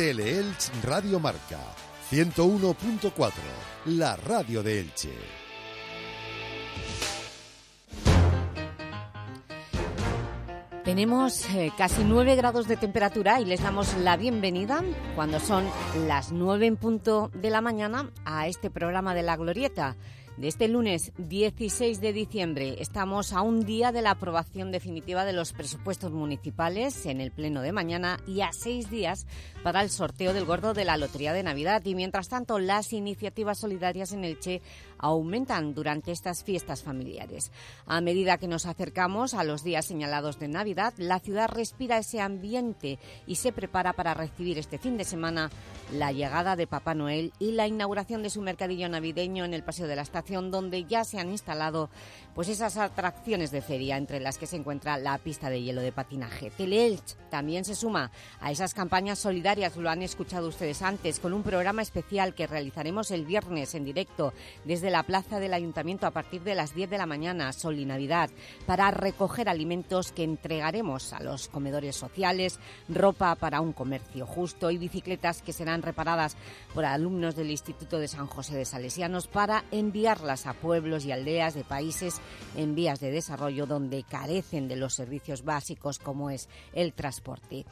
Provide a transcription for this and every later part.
Teleelch Radio Marca 101.4, la radio de Elche. Tenemos eh, casi 9 grados de temperatura y les damos la bienvenida cuando son las 9 en punto de la mañana a este programa de La Glorieta de este lunes 16 de diciembre. Estamos a un día de la aprobación definitiva de los presupuestos municipales en el pleno de mañana y a seis días para el sorteo del gordo de la Lotería de Navidad. Y mientras tanto, las iniciativas solidarias en el Che aumentan durante estas fiestas familiares. A medida que nos acercamos a los días señalados de Navidad, la ciudad respira ese ambiente y se prepara para recibir este fin de semana la llegada de Papá Noel y la inauguración de su mercadillo navideño en el Paseo de la Estación, donde ya se han instalado pues esas atracciones de feria, entre las que se encuentra la pista de hielo de patinaje. Teleelch también se suma a esas campañas solidarias, lo han escuchado ustedes antes, con un programa especial que realizaremos el viernes en directo desde la plaza del Ayuntamiento a partir de las 10 de la mañana, Sol y Navidad, para recoger alimentos que entregaremos a los comedores sociales, ropa para un comercio justo y bicicletas que serán reparadas por alumnos del Instituto de San José de Salesianos para enviarlas a pueblos y aldeas de países en vías de desarrollo donde carecen de los servicios básicos como es el transporte.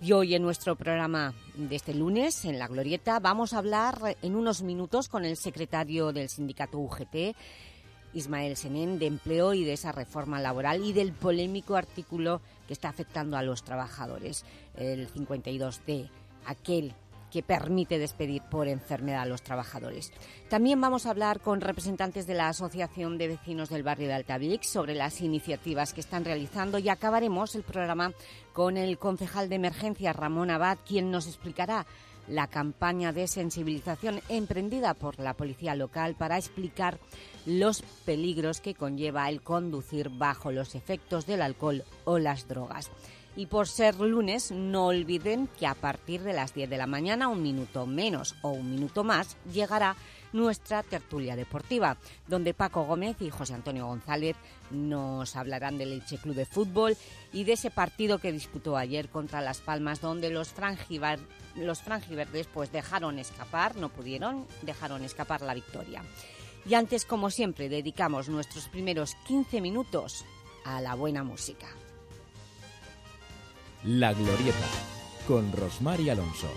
Y hoy en nuestro programa de este lunes, en La Glorieta, vamos a hablar en unos minutos con el secretario del sindicato UGT, Ismael Senén, de empleo y de esa reforma laboral y del polémico artículo que está afectando a los trabajadores, el 52D, aquel que permite despedir por enfermedad a los trabajadores. También vamos a hablar con representantes de la Asociación de Vecinos del Barrio de Altavix sobre las iniciativas que están realizando y acabaremos el programa con el concejal de emergencia Ramón Abad, quien nos explicará la campaña de sensibilización emprendida por la policía local para explicar los peligros que conlleva el conducir bajo los efectos del alcohol o las drogas. Y por ser lunes, no olviden que a partir de las 10 de la mañana, un minuto menos o un minuto más, llegará nuestra tertulia deportiva, donde Paco Gómez y José Antonio González nos hablarán del Elche Club de Fútbol y de ese partido que disputó ayer contra Las Palmas, donde los, los frangiverdes pues, dejaron escapar, no pudieron, dejaron escapar la victoria. Y antes, como siempre, dedicamos nuestros primeros 15 minutos a la buena música. La Glorieta, con Rosmar y Alonso.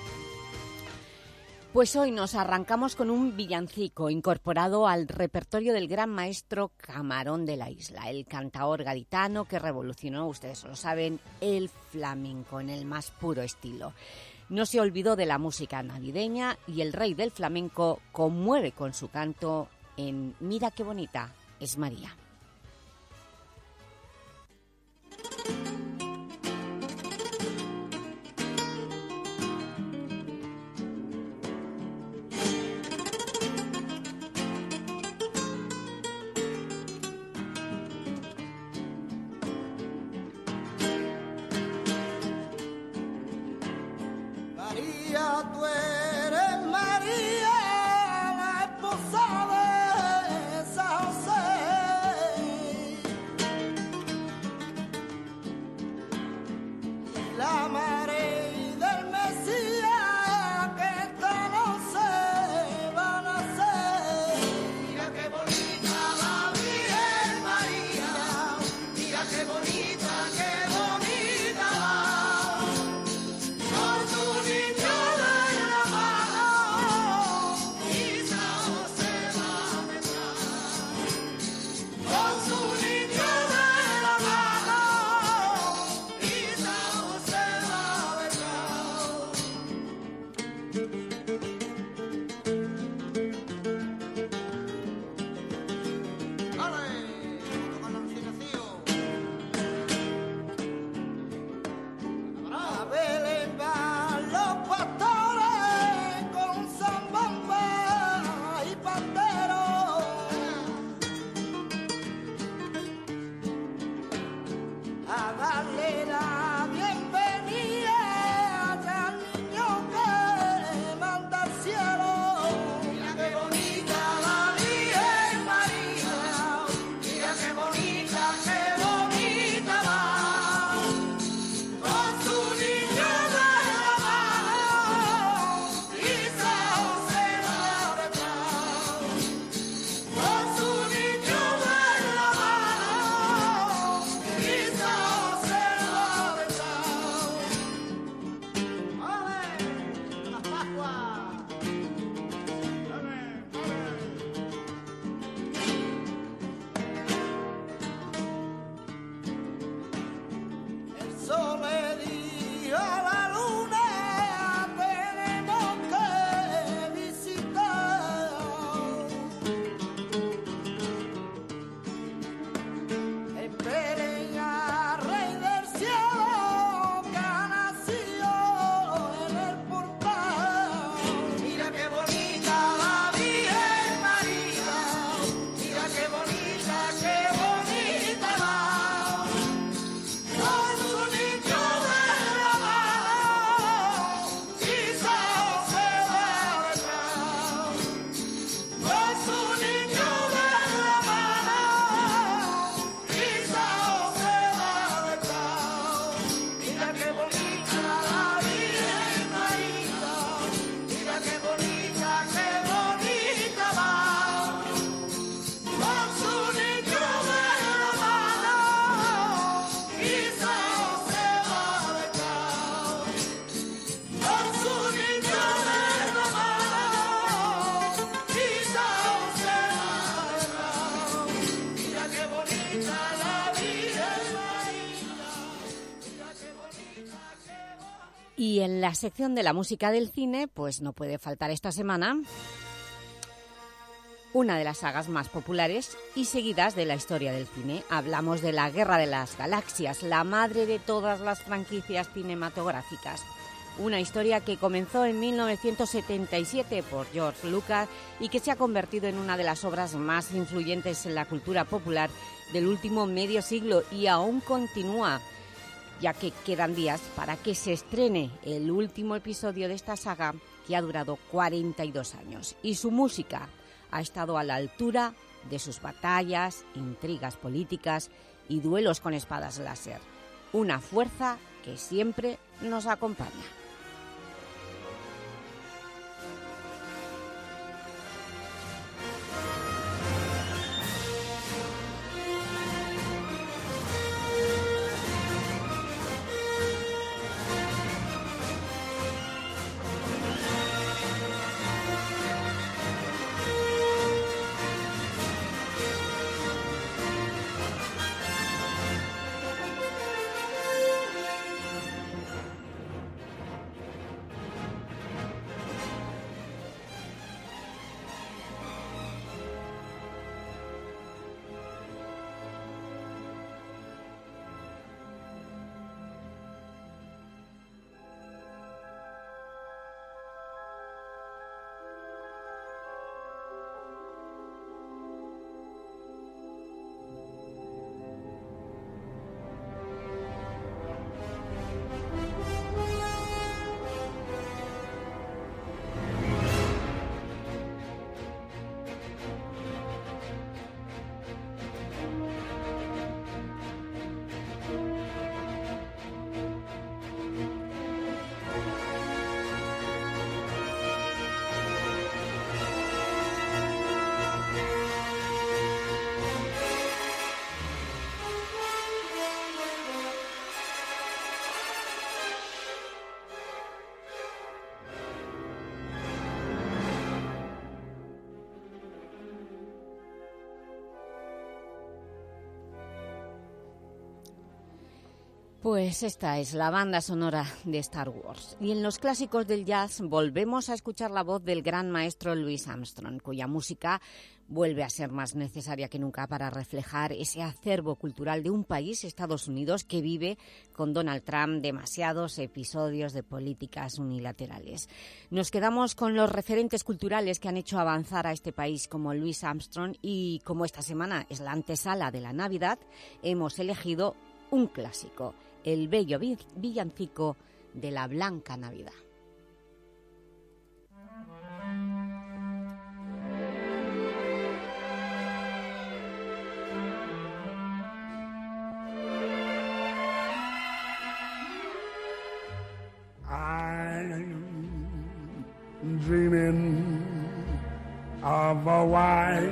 Pues hoy nos arrancamos con un villancico incorporado al repertorio del gran maestro Camarón de la Isla, el cantaor gaditano que revolucionó, ustedes lo saben, el flamenco en el más puro estilo. No se olvidó de la música navideña y el rey del flamenco conmueve con su canto en Mira qué bonita es María. lama. La sección de la música del cine, pues no puede faltar esta semana una de las sagas más populares y seguidas de la historia del cine. Hablamos de la Guerra de las Galaxias, la madre de todas las franquicias cinematográficas. Una historia que comenzó en 1977 por George Lucas y que se ha convertido en una de las obras más influyentes en la cultura popular del último medio siglo y aún continúa ya que quedan días para que se estrene el último episodio de esta saga que ha durado 42 años. Y su música ha estado a la altura de sus batallas, intrigas políticas y duelos con espadas láser. Una fuerza que siempre nos acompaña. Pues esta es la banda sonora de Star Wars. Y en los clásicos del jazz volvemos a escuchar la voz del gran maestro Louis Armstrong, cuya música vuelve a ser más necesaria que nunca para reflejar ese acervo cultural de un país, Estados Unidos, que vive con Donald Trump demasiados episodios de políticas unilaterales. Nos quedamos con los referentes culturales que han hecho avanzar a este país como Louis Armstrong y como esta semana es la antesala de la Navidad, hemos elegido un clásico, el bello villancico de la Blanca Navidad. Dreaming of a white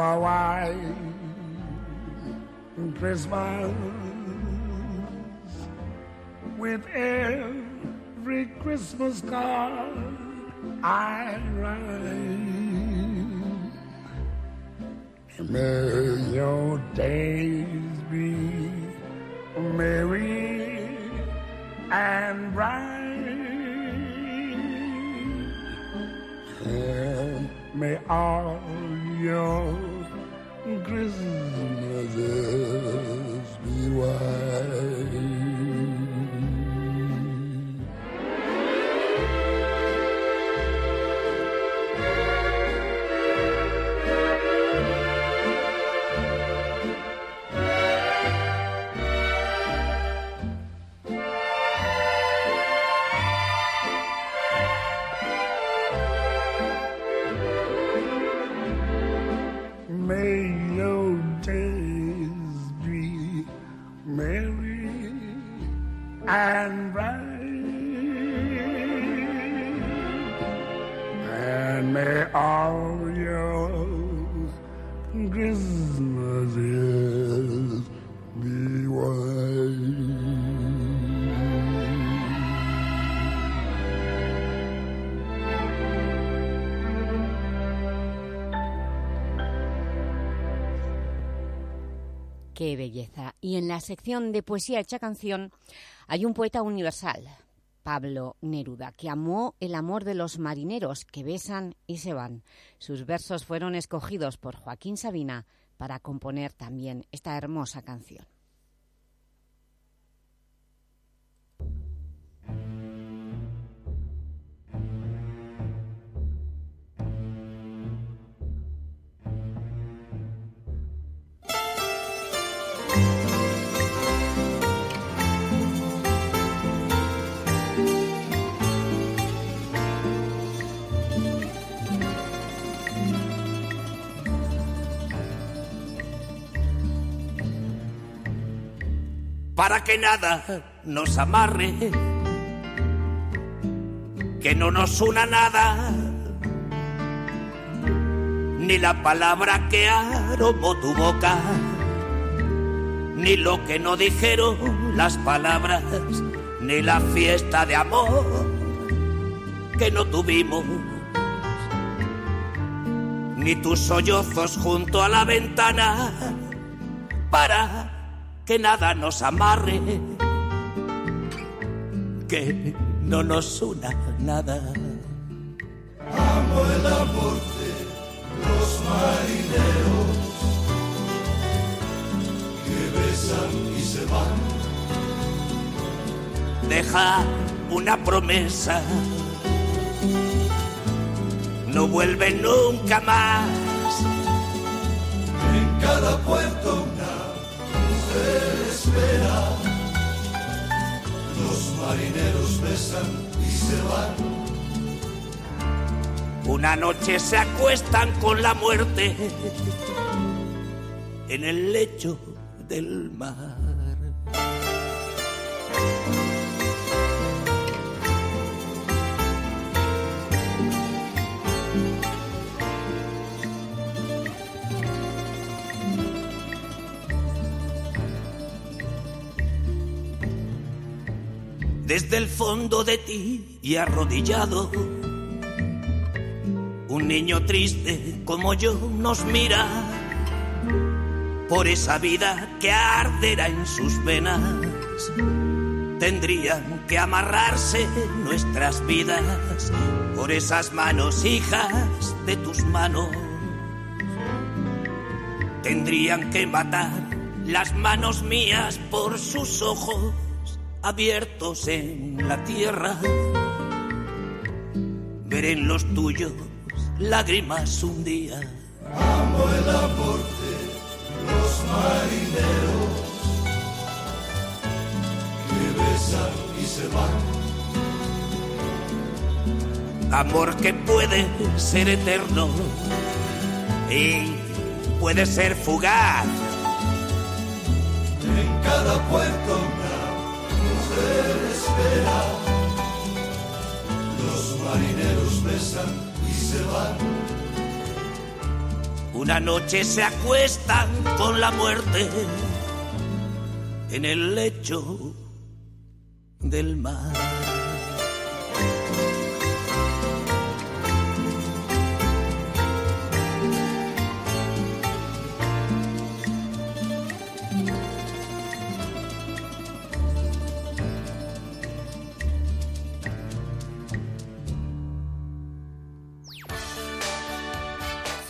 A white Christmas with every Christmas card I write. May your days be merry and bright. And may all your Christmas. Sección de poesía hecha canción hay un poeta universal, Pablo Neruda, que amó el amor de los marineros que besan y se van. Sus versos fueron escogidos por Joaquín Sabina para componer también esta hermosa canción. Para que nada nos amarre, que no nos una nada, ni la palabra que aromó tu boca, ni lo que no dijeron las palabras, ni la fiesta de amor que no tuvimos, ni tus sollozos junto a la ventana para que nada nos amarre, que no nos una nada. Amo el amor de los marineros que besan y se van. Deja una promesa, no vuelve nunca más. En cada puerto Los marineros besan y se van. Una noche se acuestan con la muerte en el lecho del mar. Desde el fondo de ti y arrodillado. Un niño triste como yo nos mira por esa vida que arderá en sus venas. Tendrían que amarrarse nuestras vidas por esas manos, hijas de tus manos. Tendrían que matar las manos mías por sus ojos abiertos en la tierra. Veré en los tuyos lágrimas un día. Amo el amor de los marineros que besan y se van. Amor que puede ser eterno y puede ser fugaz. En cada puerto espera. Los marineros besan y se van. Una noche se acuestan con la muerte en el lecho del mar.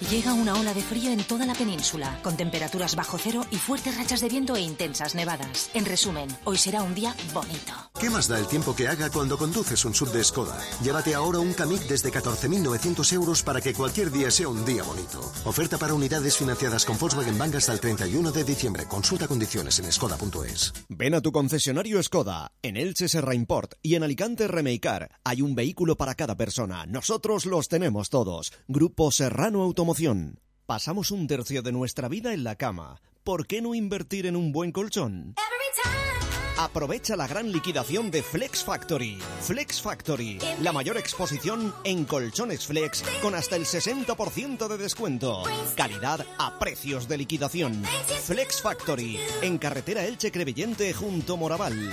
Llega una ola de frío en toda la península, con temperaturas bajo cero y fuertes rachas de viento e intensas nevadas. En resumen, hoy será un día bonito. ¿Qué más da el tiempo que haga cuando conduces un sub de Skoda? Llévate ahora un Kamiq desde 14.900 euros para que cualquier día sea un día bonito. Oferta para unidades financiadas con Volkswagen Bank hasta el 31 de diciembre. Consulta condiciones en skoda.es. Ven a tu concesionario Skoda, en Elche Serra Import y en Alicante Remeicar. Hay un vehículo para cada persona. Nosotros los tenemos todos. Grupo Serrano Automoción. Pasamos un tercio de nuestra vida en la cama. ¿Por qué no invertir en un buen colchón? Aprovecha la gran liquidación de Flex Factory. Flex Factory, la mayor exposición en colchones flex con hasta el 60% de descuento. Calidad a precios de liquidación. Flex Factory, en carretera Elche Crevillente junto Moraval.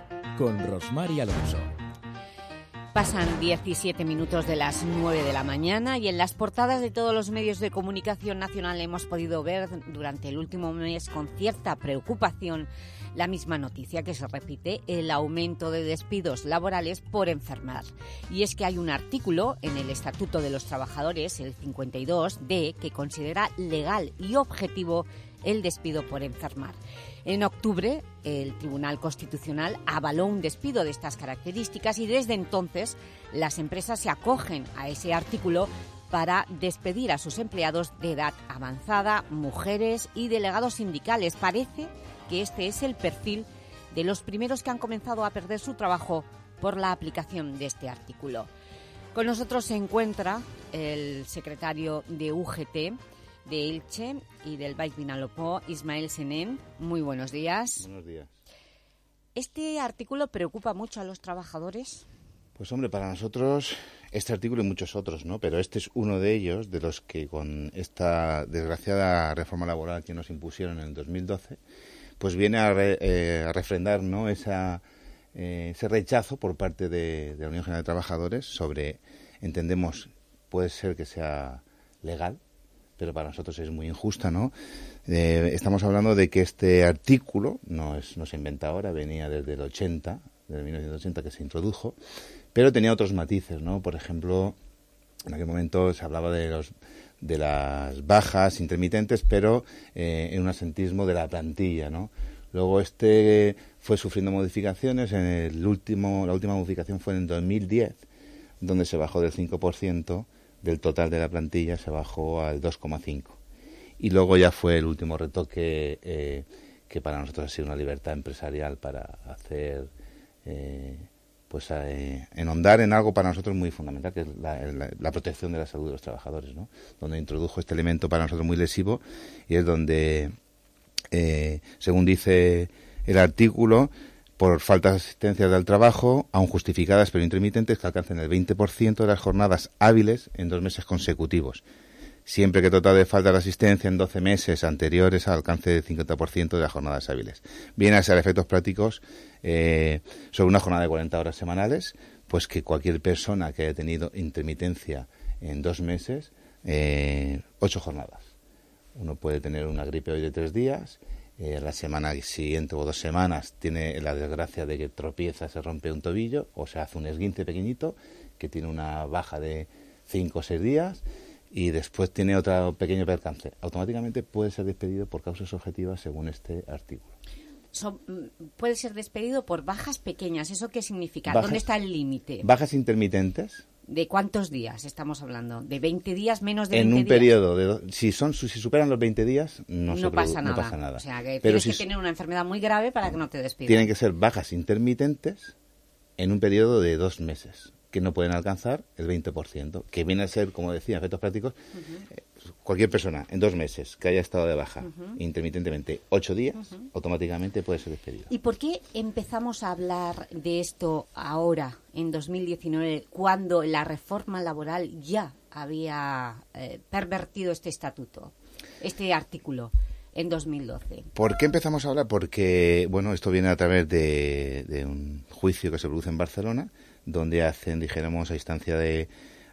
con Rosmar Alonso. Pasan 17 minutos de las 9 de la mañana y en las portadas de todos los medios de comunicación nacional hemos podido ver durante el último mes con cierta preocupación la misma noticia que se repite, el aumento de despidos laborales por enfermar. Y es que hay un artículo en el Estatuto de los Trabajadores, el 52D, que considera legal y objetivo el despido por enfermar. En octubre, el Tribunal Constitucional avaló un despido de estas características y desde entonces las empresas se acogen a ese artículo para despedir a sus empleados de edad avanzada, mujeres y delegados sindicales. Parece que este es el perfil de los primeros que han comenzado a perder su trabajo por la aplicación de este artículo. Con nosotros se encuentra el secretario de UGT, de Elche y del Baix Vinalopó, Ismael Senén. Muy buenos días. Buenos días. ¿Este artículo preocupa mucho a los trabajadores? Pues hombre, para nosotros este artículo y muchos otros, ¿no? Pero este es uno de ellos, de los que con esta desgraciada reforma laboral que nos impusieron en el 2012, pues viene a, eh, a refrendar, ¿no? Esa, eh, ese rechazo por parte de, de la Unión General de Trabajadores sobre, entendemos, puede ser que sea legal, pero para nosotros es muy injusta, ¿no? Eh, estamos hablando de que este artículo no, es, no se inventa ahora, venía desde el 80, desde 1980 que se introdujo, pero tenía otros matices, ¿no? Por ejemplo, en aquel momento se hablaba de los de las bajas intermitentes, pero eh, en un asentismo de la plantilla, ¿no? Luego este fue sufriendo modificaciones, en el último, la última modificación fue en 2010, donde se bajó del 5% del total de la plantilla se bajó al 2,5. Y luego ya fue el último retoque eh, que para nosotros ha sido una libertad empresarial para hacer, eh, pues eh, enhondar en algo para nosotros muy fundamental, que es la, protección de la salud de los trabajadores, ¿no? Donde introdujo este elemento para nosotros muy lesivo y es donde, según dice el artículo, por faltas de asistencia del trabajo, aún justificadas pero intermitentes, que alcancen el 20% de las jornadas hábiles en dos meses consecutivos. Siempre que trata de falta de asistencia en 12 meses anteriores al alcance del 50% de las jornadas hábiles. Viene a ser efectos prácticos eh, sobre una jornada de 40 horas semanales, pues que cualquier persona que haya tenido intermitencia en dos meses, eh, ocho jornadas. Uno puede tener una gripe hoy de tres días eh, la semana siguiente o dos semanas tiene la desgracia de que tropieza, se rompe un tobillo o se hace un esguince pequeñito que tiene una baja de cinco o seis días y después tiene otro pequeño percance. Automáticamente puede ser despedido por causas objetivas según este artículo. Mm, puede ser despedido por bajas pequeñas. ¿Eso qué significa? ¿Dónde está el límite? Bajas intermitentes ¿De cuántos días estamos hablando? ¿De 20 días, menos de 20 días? En un periodo, de, si, son, si superan los 20 días, no, no, pasa, nada. no pasa nada. O sea, que tienes que tener una enfermedad muy grave para que no te despidan. Tienen que ser bajas intermitentes en un periodo de dos meses, que no pueden alcanzar el 20%, que viene a ser, como decía, efectos prácticos, cualquier persona en dos meses que haya estado de baja intermitentemente ocho días, automáticamente puede ser despedida. ¿Y por qué empezamos a hablar de esto ahora, en 2019, cuando la reforma laboral ya había eh, pervertido este estatuto, este artículo? en 2012. ¿Por qué empezamos a hablar? Porque, bueno, esto viene a través de, de un juicio que se produce en Barcelona, donde hacen, dijéramos, a instancia de,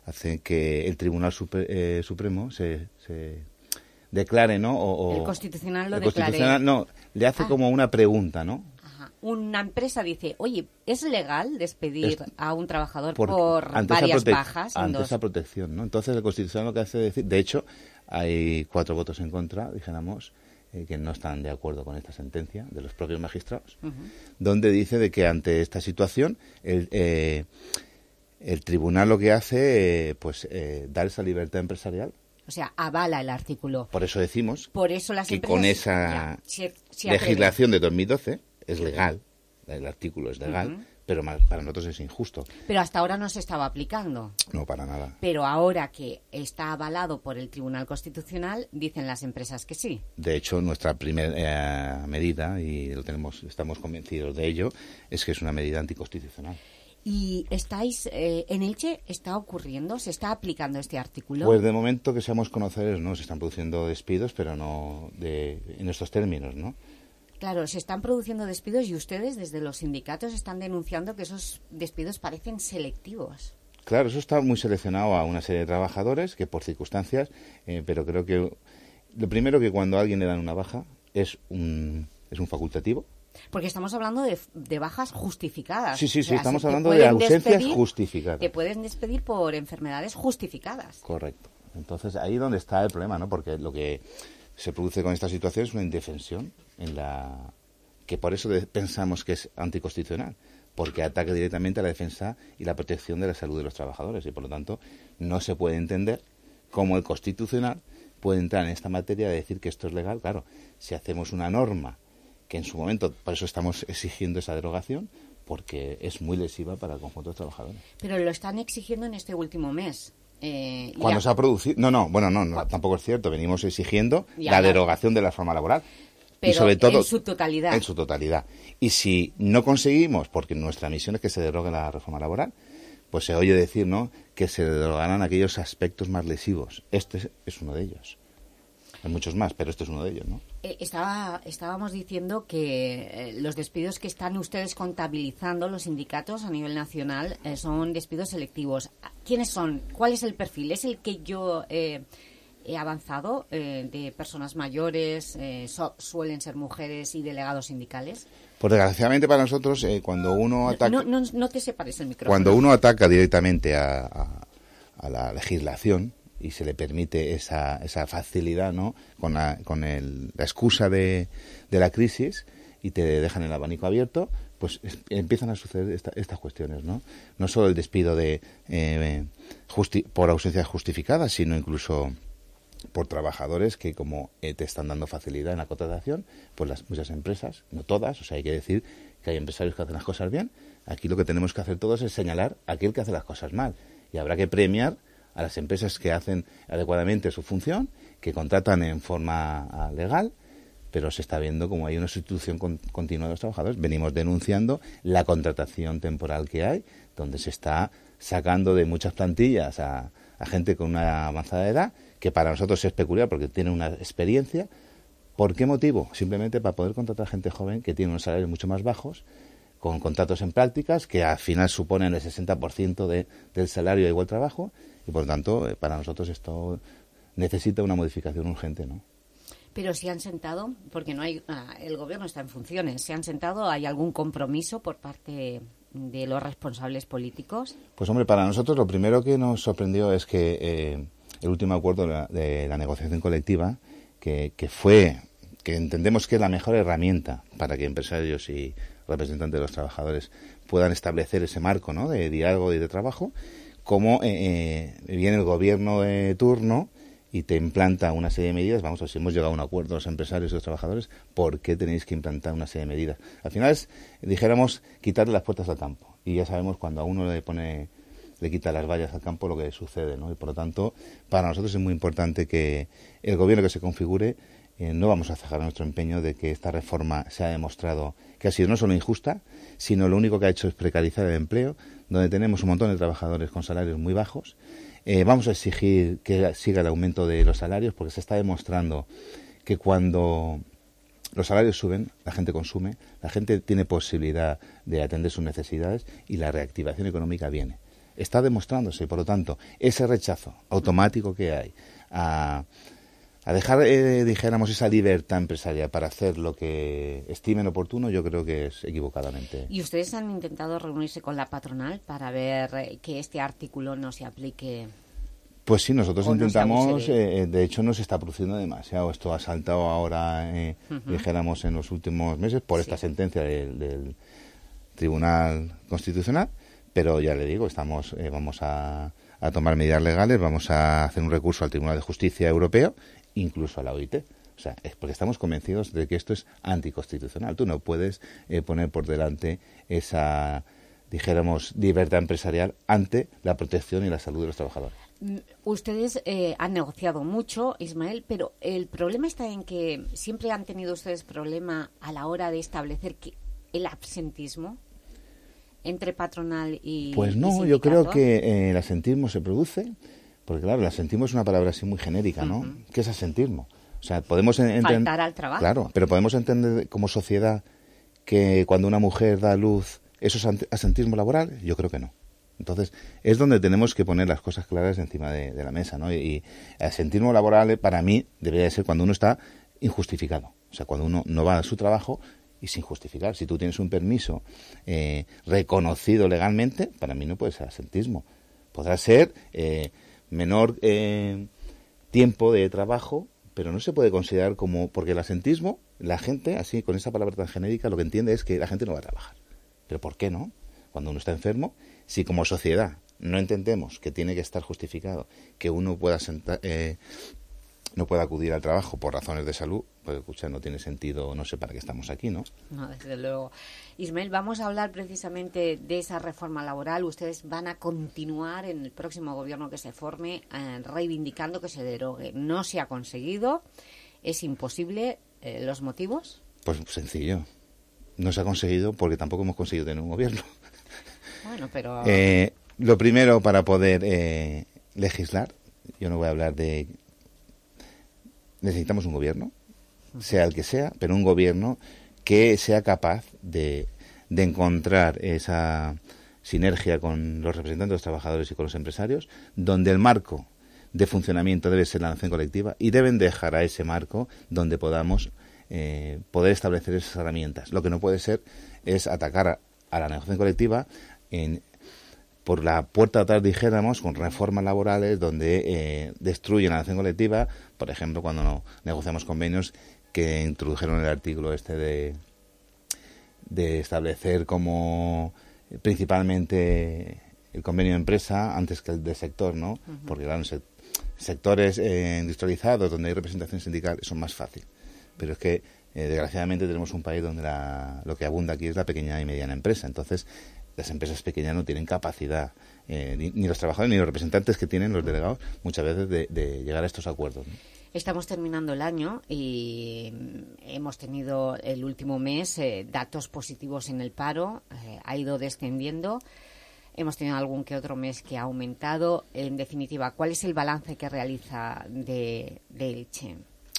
hacen que el Tribunal eh, Supremo se, declare, ¿no? O, el Constitucional lo declare. no, le hace ah. como una pregunta, ¿no? Una empresa dice, oye, ¿es legal despedir a un trabajador por, varias bajas? Ante esa protección, ¿no? Entonces el Constitucional lo que hace es decir, de hecho, hay cuatro votos en contra, dijéramos, eh, que no están de acuerdo con esta sentencia de los propios magistrados, donde dice de que ante esta situación el, eh, el tribunal lo que hace pues dar esa libertad empresarial o sea, avala el artículo. Por eso decimos Por eso las que con esa legislación de 2012 es legal, el artículo es legal, pero para nosotros es injusto. Pero hasta ahora no se estaba aplicando. No, para nada. Pero ahora que está avalado por el Tribunal Constitucional, dicen las empresas que sí. De hecho, nuestra primera eh, medida, y lo tenemos, estamos convencidos de ello, es que es una medida anticonstitucional. ¿Y estáis eh, en Elche? ¿Está ocurriendo? ¿Se está aplicando este artículo? Pues de momento que seamos conocedores, no, se están produciendo despidos, pero no de, en estos términos, ¿no? Claro, se están produciendo despidos y ustedes desde los sindicatos están denunciando que esos despidos parecen selectivos. Claro, eso está muy seleccionado a una serie de trabajadores que por circunstancias, eh, pero creo que lo primero que cuando a alguien le dan una baja es un, es un facultativo. Porque estamos hablando de, bajas justificadas. Sí, sí, sí, estamos hablando de ausencias justificadas. Que pueden despedir por enfermedades justificadas. Correcto. Entonces ahí es donde está el problema, ¿no? Porque lo que se produce con esta situación es una indefensión en la que por eso pensamos que es anticonstitucional, porque ataca directamente a la defensa y la protección de la salud de los trabajadores y por lo tanto no se puede entender cómo el constitucional puede entrar en esta materia de decir que esto es legal. Claro, si hacemos una norma que en su momento, por eso estamos exigiendo esa derogación, porque es muy lesiva para el conjunto de trabajadores. Pero lo están exigiendo en este último mes. Eh, Cuando se ha producido. No, no, bueno, no, tampoco es cierto. Venimos exigiendo la derogación de la reforma laboral. Pero y sobre todo, en su totalidad. En su totalidad. Y si no conseguimos, porque nuestra misión es que se derogue la reforma laboral, pues se oye decir, ¿no?, que se derogarán aquellos aspectos más lesivos. Este es uno de ellos. Hay muchos más, pero este es uno de ellos, ¿no? Eh, estaba, estábamos diciendo que eh, los despidos que están ustedes contabilizando, los sindicatos a nivel nacional, eh, son despidos selectivos. ¿Quiénes son? ¿Cuál es el perfil? ¿Es el que yo he avanzado de personas mayores, suelen ser mujeres y delegados sindicales? Pues desgraciadamente para nosotros, cuando uno ataca... No, no, te separes el micrófono. Cuando uno ataca directamente a la legislación, y se le permite esa, esa facilidad ¿no? con, la, con el, la excusa de, de, la crisis y te dejan el abanico abierto, pues empiezan a suceder estas cuestiones. ¿no? no solo el despido de eh, por ausencias justificadas, sino incluso por trabajadores que como eh, te están dando facilidad en la contratación, pues las muchas empresas, no todas, o sea, hay que decir que hay empresarios que hacen las cosas bien, aquí lo que tenemos que hacer todos es señalar a aquel que hace las cosas mal y habrá que premiar a las empresas que hacen adecuadamente su función, que contratan en forma ah, legal, pero se está viendo como hay una sustitución continua de los trabajadores. Venimos denunciando la contratación temporal que hay, donde se está sacando de muchas plantillas a, gente con una avanzada edad, que para nosotros es peculiar porque tiene una experiencia. ¿Por qué motivo? Simplemente para poder contratar gente joven que tiene unos salarios mucho más bajos, con contratos en prácticas que al final suponen el 60% de, del salario de igual trabajo y por tanto, eh, para nosotros esto necesita una modificación urgente, ¿no? Pero si han sentado, porque no hay, ah, el gobierno está en funciones, ¿se han sentado? ¿Hay algún compromiso por parte de los responsables políticos? Pues hombre, para nosotros lo primero que nos sorprendió es que eh, el último acuerdo de la, negociación colectiva, que, que, fue, que entendemos que es la mejor herramienta para que empresarios y representantes de los trabajadores puedan establecer ese marco ¿no? de diálogo y de trabajo, cómo eh, eh, viene el gobierno de turno y te implanta una serie de medidas, vamos si hemos llegado a un acuerdo los empresarios y los trabajadores, ¿por qué tenéis que implantar una serie de medidas? Al final es, dijéramos, quitarle las puertas al campo. Y ya sabemos cuando a uno le pone, le quita las vallas al campo lo que sucede, ¿no? Y por lo tanto, para nosotros es muy importante que el gobierno que se configure eh, no vamos a cejar nuestro empeño de que esta reforma se ha demostrado que ha sido no solo injusta, sino lo único que ha hecho es precarizar el empleo, donde tenemos un montón de trabajadores con salarios muy bajos. Eh, vamos a exigir que siga el aumento de los salarios porque se está demostrando que cuando los salarios suben, la gente consume, la gente tiene posibilidad de atender sus necesidades y la reactivación económica viene. Está demostrándose, por lo tanto, ese rechazo automático que hay a a dejar, eh, dijéramos, esa libertad empresarial para hacer lo que estimen oportuno, yo creo que es equivocadamente. ¿Y ustedes han intentado reunirse con la patronal para ver eh, que este artículo no se aplique Pues sí, nosotros intentamos, eh, de hecho no se está produciendo demasiado. Esto ha saltado ahora, eh, dijéramos, en los últimos meses por esta sentencia del, Tribunal Constitucional, pero ya le digo, estamos, eh, vamos a, a, tomar medidas legales, vamos a hacer un recurso al Tribunal de Justicia Europeo, incluso a la OIT. O sea, es porque estamos convencidos de que esto es anticonstitucional. Tú no puedes poner por delante esa, dijéramos, libertad empresarial ante la protección y la salud de los trabajadores. Mm, ustedes eh, han negociado mucho, Ismael, pero el problema está en que siempre han tenido ustedes problema a la hora de establecer que el absentismo entre patronal y Pues no, yo creo que eh, el absentismo se produce, porque claro, el absentismo es una palabra así muy genérica, ¿no? ¿Qué es absentismo? O sea, podemos entender... al trabajo. Claro, pero podemos entender como sociedad que cuando una mujer da luz, ¿eso es asentismo laboral? Yo creo que no. Entonces, es donde tenemos que poner las cosas claras encima de, la mesa, ¿no? Y, el sentirme laboral, para mí, debería ser cuando uno está injustificado. O sea, cuando uno no va a su trabajo y sin justificar. Si tú tienes un permiso eh, reconocido legalmente, para mí no puede ser asentismo. Podrá ser eh, menor eh, tiempo de trabajo, pero no se puede considerar como... Porque el asentismo, la gente, así, con esa palabra tan genérica, lo que entiende es que la gente no va a trabajar. ¿Pero por qué no? Cuando uno está enfermo si como sociedad no entendemos que tiene que estar justificado que uno pueda eh, no pueda acudir al trabajo por razones de salud, pues escucha, no tiene sentido, no sé para qué estamos aquí, ¿no? No, desde luego. Ismael, vamos a hablar precisamente de esa reforma laboral. Ustedes van a continuar en el próximo gobierno que se forme eh, reivindicando que se derogue. No se ha conseguido, es imposible. Eh, ¿Los motivos? Pues sencillo. No se ha conseguido porque tampoco hemos conseguido tener un gobierno. Bueno, pero... Eh, lo primero para poder eh, legislar, yo no voy a hablar de... Necesitamos un gobierno, sea el que sea, pero un gobierno que sea capaz de, de encontrar esa sinergia con los representantes los trabajadores y con los empresarios, donde el marco de funcionamiento debe ser la nación colectiva y deben dejar a ese marco donde podamos eh, poder establecer esas herramientas. Lo que no puede ser es atacar a la negociación colectiva en, por la puerta de atrás, dijéramos, con reformas laborales donde eh, destruyen la acción colectiva, por ejemplo, cuando no, negociamos convenios que introdujeron el artículo este de, de establecer como principalmente el convenio de empresa antes que el de sector, ¿no? Porque, claro, sectores eh, industrializados donde hay representación sindical son más fácil. Pero es que, eh, desgraciadamente, tenemos un país donde lo que abunda aquí es la pequeña y mediana empresa. Entonces, las empresas pequeñas no tienen capacidad, eh, ni, los trabajadores ni los representantes que tienen los delegados, muchas veces de, llegar a estos acuerdos. Estamos terminando el año y hemos tenido el último mes eh, datos positivos en el paro, eh, ha ido descendiendo, hemos tenido algún que otro mes que ha aumentado. En definitiva, ¿cuál es el balance que realiza de, de Elche?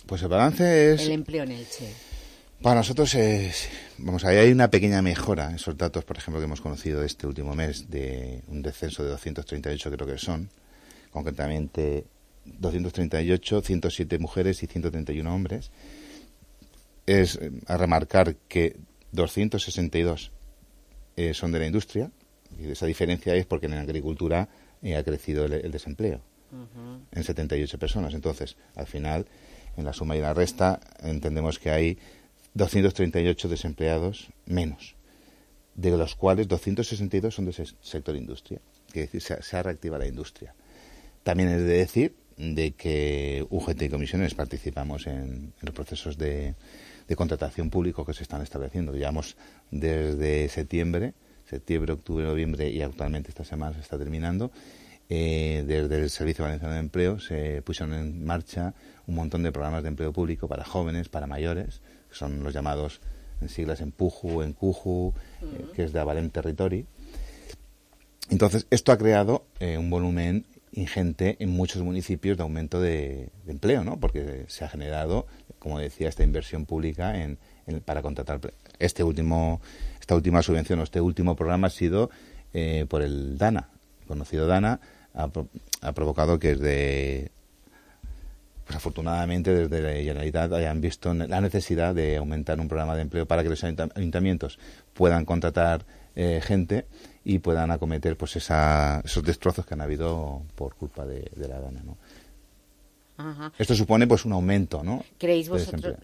Pues el balance es... El empleo en Elche. Para nosotros, es, vamos, ahí hay una pequeña mejora. Esos datos, por ejemplo, que hemos conocido este último mes, de un descenso de 238 creo que son, concretamente 238, 107 mujeres y 131 hombres. Es eh, a remarcar que 262 eh, son de la industria, y esa diferencia es porque en la agricultura eh, ha crecido el, desempleo en 78 personas. Entonces, al final, en la suma y la resta, entendemos que hay 238 desempleados menos, de los cuales 262 son del sector industria, que decir, se, ha reactivado la industria. También es de decir de que UGT y comisiones participamos en, los procesos de, contratación público que se están estableciendo. Llevamos desde septiembre, septiembre, octubre, noviembre y actualmente esta semana se está terminando. Eh, desde el Servicio Valenciano de Empleo se pusieron en marcha un montón de programas de empleo público para jóvenes, para mayores, que son los llamados en siglas Empuju, Encuju, eh, que es de Avalent Territory. Entonces, esto ha creado eh, un volumen ingente en muchos municipios de aumento de, empleo, ¿no? Porque se ha generado, como decía, esta inversión pública en, para contratar. Este último, esta última subvención o este último programa ha sido eh, por el DANA. Conocido DANA ha, provocado que es de pues afortunadamente desde la Generalitat hayan visto la necesidad de aumentar un programa de empleo para que los ayuntamientos puedan contratar eh, gente y puedan acometer pues esa, esos destrozos que han habido por culpa de, la Dana, ¿no? Esto supone pues un aumento, ¿no? ¿Creéis vosotros?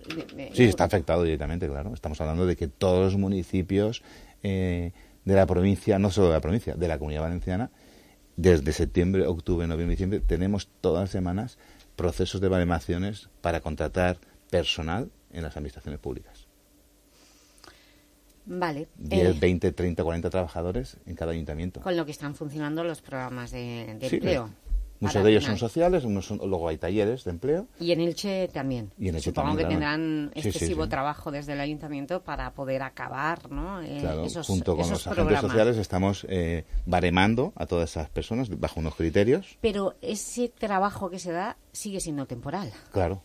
Sí, está afectado directamente, claro. Estamos hablando de que todos los municipios eh, de la provincia, no solo de la provincia, de la Comunidad Valenciana, desde septiembre, octubre, noviembre, diciembre, tenemos todas las semanas procesos de baremaciones para contratar personal en las administraciones públicas. Vale. 10, 20, 30, 40 trabajadores en cada ayuntamiento. Con lo que están funcionando los programas de, empleo. Muchos de ellos son sociales, unos luego hay talleres de empleo. Y en Elche también. Y en Elche Supongo que tendrán excesivo trabajo desde el ayuntamiento para poder acabar ¿no? Eh, claro, junto con los agentes sociales estamos eh, baremando a todas esas personas bajo unos criterios. Pero ese trabajo que se da sigue siendo temporal. Claro.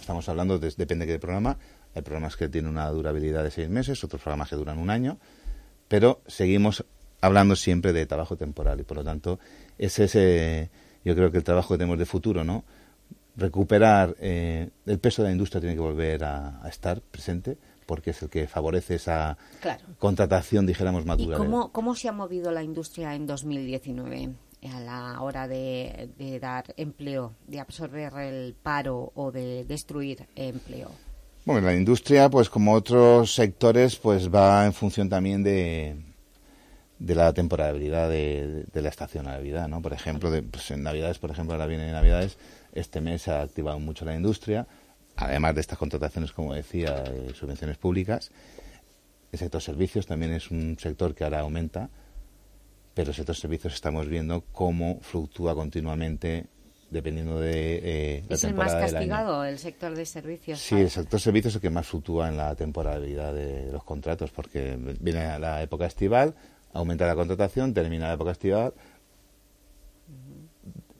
Estamos hablando, de, depende de qué programa. Hay programas que tienen una durabilidad de seis meses, otros programas que duran un año. Pero seguimos hablando siempre de trabajo temporal y por lo tanto ese es ese yo creo que el trabajo que tenemos de futuro, ¿no? Recuperar eh, el peso de la industria tiene que volver a, estar presente porque es el que favorece esa contratación, dijéramos, más ¿Y cómo, cómo se ha movido la industria en 2019 a la hora de, dar empleo, de absorber el paro o de destruir empleo? Bueno, la industria, pues como otros sectores, pues va en función también de, de la temporalidad de, la estacionalidad, ¿no? Por ejemplo, de, pues en Navidades, por ejemplo, ahora viene Navidades, este mes se ha activado mucho la industria, además de estas contrataciones, como decía, de subvenciones públicas. El sector servicios también es un sector que ahora aumenta, pero el sector servicios estamos viendo cómo fluctúa continuamente dependiendo de eh, la ¿Es el más castigado, el sector de servicios? Sí, el sector servicios es el que más fluctúa en la temporalidad de los contratos, porque viene la época estival, aumenta la contratación, termina la época estival,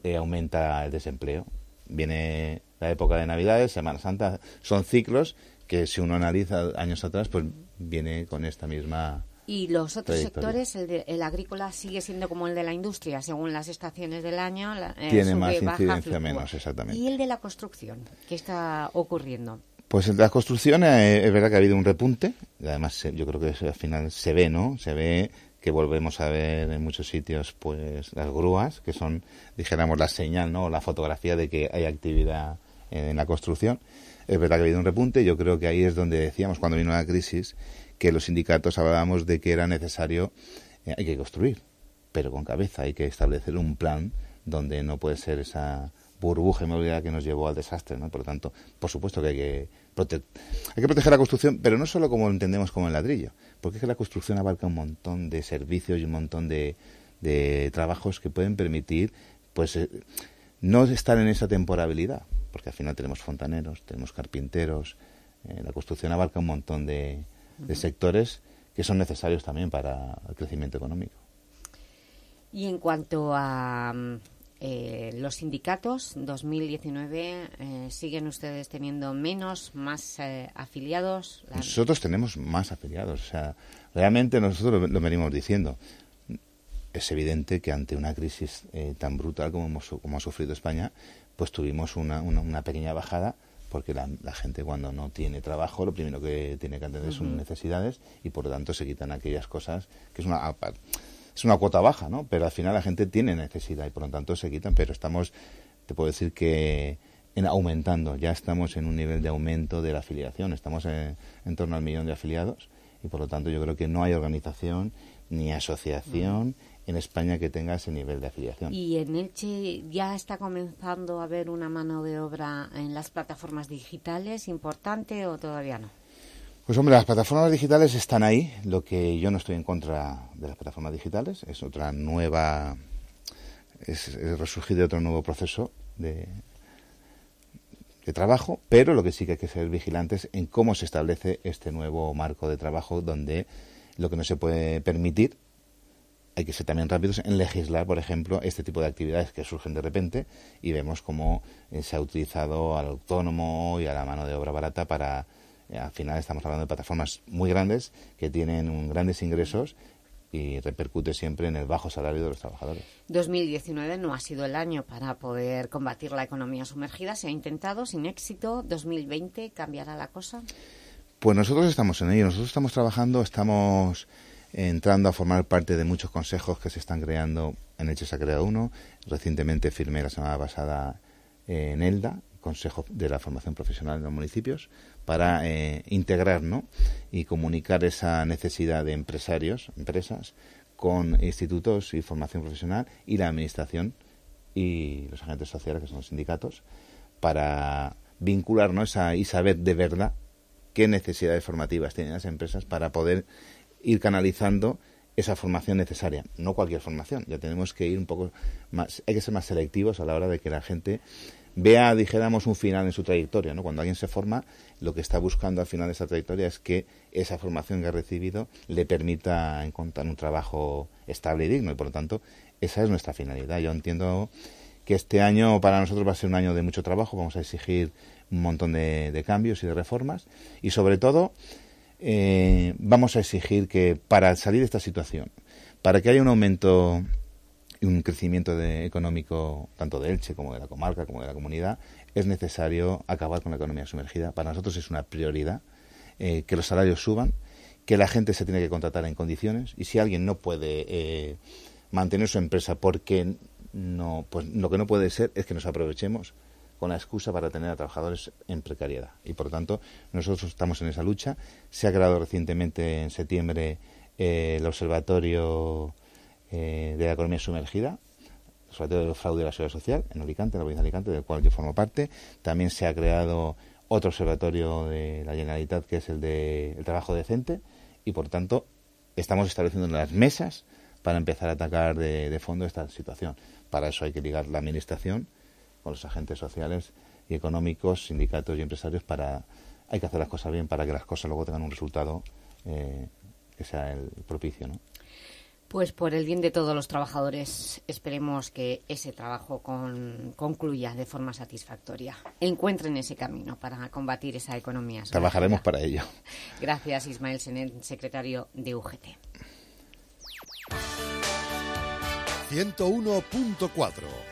eh, aumenta el desempleo. Viene la época de Navidades, Semana Santa, son ciclos que si uno analiza años atrás, pues viene con esta misma... ¿Y los otros sectores, el, agrícola sigue siendo como el de la industria, según las estaciones del año? Eh, Tiene más incidencia, menos, exactamente. ¿Y el de la construcción? ¿Qué está ocurriendo? Pues el de la construcción eh, es verdad que ha habido un repunte, además yo creo que al final se ve, ¿no? Se ve que volvemos a ver en muchos sitios pues las grúas, que son, dijéramos, la señal, ¿no? la fotografía de que hay actividad en, la construcción. Es verdad que ha habido un repunte, yo creo que ahí es donde decíamos cuando vino la crisis que los sindicatos hablábamos de que era necesario, eh, hay que construir, pero con cabeza, hay que establecer un plan donde no puede ser esa burbuja inmobiliaria que nos llevó al desastre, ¿no? Por lo tanto, por supuesto que hay que, hay que proteger la construcción, pero no solo como lo entendemos como el ladrillo, porque es que la construcción abarca un montón de servicios y un montón de, de trabajos que pueden permitir pues eh, no estar en esa temporabilidad, porque al final tenemos fontaneros, tenemos carpinteros, eh, la construcción abarca un montón de, de sectores que son necesarios también para el crecimiento económico. Y en cuanto a eh, los sindicatos, 2019, eh, ¿siguen ustedes teniendo menos, más eh, afiliados? Nosotros tenemos más afiliados. O sea, realmente nosotros lo, venimos diciendo. Es evidente que ante una crisis tan brutal como, hemos, como ha sufrido España, pues tuvimos una, una, pequeña bajada porque la, gente cuando no tiene trabajo lo primero que tiene que atender son necesidades y por lo tanto se quitan aquellas cosas que es una es una cuota baja, ¿no? Pero al final la gente tiene necesidad y por lo tanto se quitan, pero estamos, te puedo decir que en aumentando, ya estamos en un nivel de aumento de la afiliación, estamos en, torno al millón de afiliados y por lo tanto yo creo que no hay organización ni asociación en España que tenga ese nivel de afiliación. ¿Y en Elche ya está comenzando a haber una mano de obra en las plataformas digitales importante o todavía no? Pues hombre, las plataformas digitales están ahí. Lo que yo no estoy en contra de las plataformas digitales es otra nueva, es, resurgir de otro nuevo proceso de, de trabajo, pero lo que sí que hay que ser vigilantes en cómo se establece este nuevo marco de trabajo donde lo que no se puede permitir hay que ser también rápidos en legislar, por ejemplo, este tipo de actividades que surgen de repente y vemos cómo eh, se ha utilizado al autónomo y a la mano de obra barata para eh, al final estamos hablando de plataformas muy grandes que tienen grandes ingresos y repercute siempre en el bajo salario de los trabajadores. 2019 no ha sido el año para poder combatir la economía sumergida. Se ha intentado sin éxito. ¿2020 cambiará la cosa? Pues nosotros estamos en ello. Nosotros estamos trabajando, estamos entrando a formar parte de muchos consejos que se están creando. En Elche se ha creado uno. Recientemente firmé la semana pasada en ELDA, Consejo de la Formación Profesional en los municipios, para eh, integrar ¿no? y comunicar esa necesidad de empresarios, empresas, con institutos y formación profesional y la administración y los agentes sociales, que son los sindicatos, para vincularnos a, y saber de verdad qué necesidades formativas tienen las empresas para poder ir canalizando esa formación necesaria. No cualquier formación, ya tenemos que ir un poco más, hay que ser más selectivos a la hora de que la gente vea, dijéramos, un final en su trayectoria. ¿no? Cuando alguien se forma, lo que está buscando al final de esa trayectoria es que esa formación que ha recibido le permita encontrar un trabajo estable y digno. Y por lo tanto, esa es nuestra finalidad. Yo entiendo que este año para nosotros va a ser un año de mucho trabajo. Vamos a exigir un montón de, cambios y de reformas. Y sobre todo, eh, vamos a exigir que para salir de esta situación, para que haya un aumento un crecimiento económico tanto de Elche como de la comarca como de la comunidad, es necesario acabar con la economía sumergida. Para nosotros es una prioridad eh, que los salarios suban, que la gente se tiene que contratar en condiciones y si alguien no puede eh, mantener su empresa porque no, pues lo que no puede ser es que nos aprovechemos con la excusa para tener a trabajadores en precariedad. Y por tanto, nosotros estamos en esa lucha. Se ha creado recientemente en septiembre eh, el Observatorio eh, de la economía sumergida, sobre todo del fraude de la seguridad social, en Alicante, en la provincia de Alicante, del cual yo formo parte. También se ha creado otro observatorio de la Generalitat, que es el de el trabajo decente, y por tanto estamos estableciendo las mesas para empezar a atacar de, fondo esta situación. Para eso hay que ligar la administración con los agentes sociales y económicos, sindicatos y empresarios para hay que hacer las cosas bien para que las cosas luego tengan un resultado eh, que sea el propicio, ¿no? Pues por el bien de todos los trabajadores, esperemos que ese trabajo concluya de forma satisfactoria. Encuentren ese camino para combatir esa economía. Trabajaremos para ello. Gracias, Ismael Senet, secretario de UGT. 101.4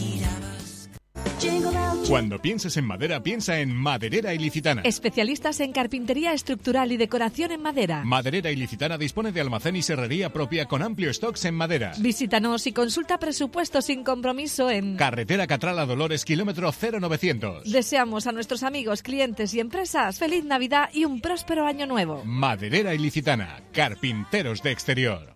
Cuando pienses en madera, piensa en Maderera Ilicitana. Especialistas en carpintería estructural y decoración en madera. Maderera Ilicitana dispone de almacén y serrería propia con amplio stocks en madera. Visítanos y consulta presupuestos sin compromiso en Carretera Catrala Dolores, kilómetro 0900. Deseamos a nuestros amigos, clientes y empresas feliz Navidad y un próspero año nuevo. Maderera Ilicitana, carpinteros de exterior.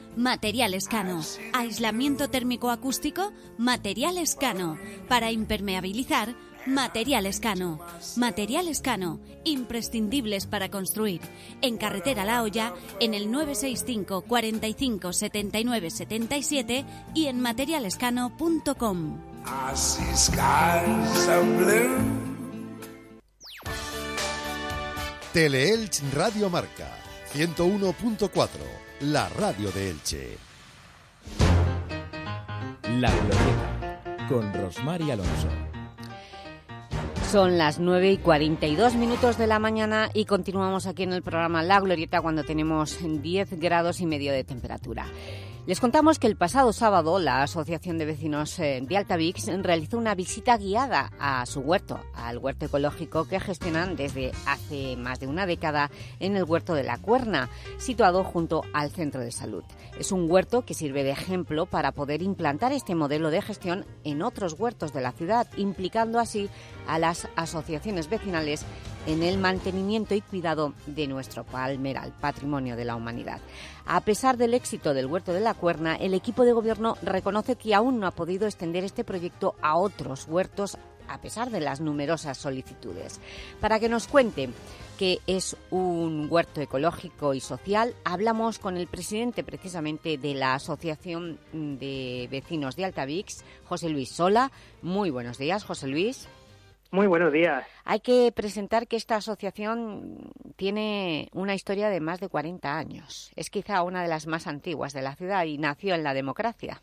Materiales Cano. Aislamiento térmico acústico, Materiales Cano. Para impermeabilizar, Material Escano. Material Escano, imprescindibles para construir. En Carretera La Hoya, en el 965 45 79 77 y en materialescano.com. Teleelch Radio Marca 101.4, la radio de Elche. La Glorieta, con Rosmar y Alonso. Son las 9 y 42 minutos de la mañana y continuamos aquí en el programa La Glorieta cuando tenemos 10 grados y medio de temperatura. Les contamos que el pasado sábado la Asociación de Vecinos eh, de Altavix realizó una visita guiada a su huerto, al huerto ecológico que gestionan desde hace más de una década en el huerto de la Cuerna, situado junto al centro de salud. Es un huerto que sirve de ejemplo para poder implantar este modelo de gestión en otros huertos de la ciudad, implicando así a las asociaciones vecinales en el mantenimiento y cuidado de nuestro palmeral, patrimonio de la humanidad. A pesar del éxito del Huerto de la Cuerna, el equipo de gobierno reconoce que aún no ha podido extender este proyecto a otros huertos a pesar de las numerosas solicitudes. Para que nos cuente que es un huerto ecológico y social, hablamos con el presidente precisamente de la Asociación de Vecinos de Altavix, José Luis Sola. Muy buenos días, José Luis. Muy buenos días. Hay que presentar que esta asociación tiene una historia de más de 40 años. Es quizá una de las más antiguas de la ciudad y nació en la democracia.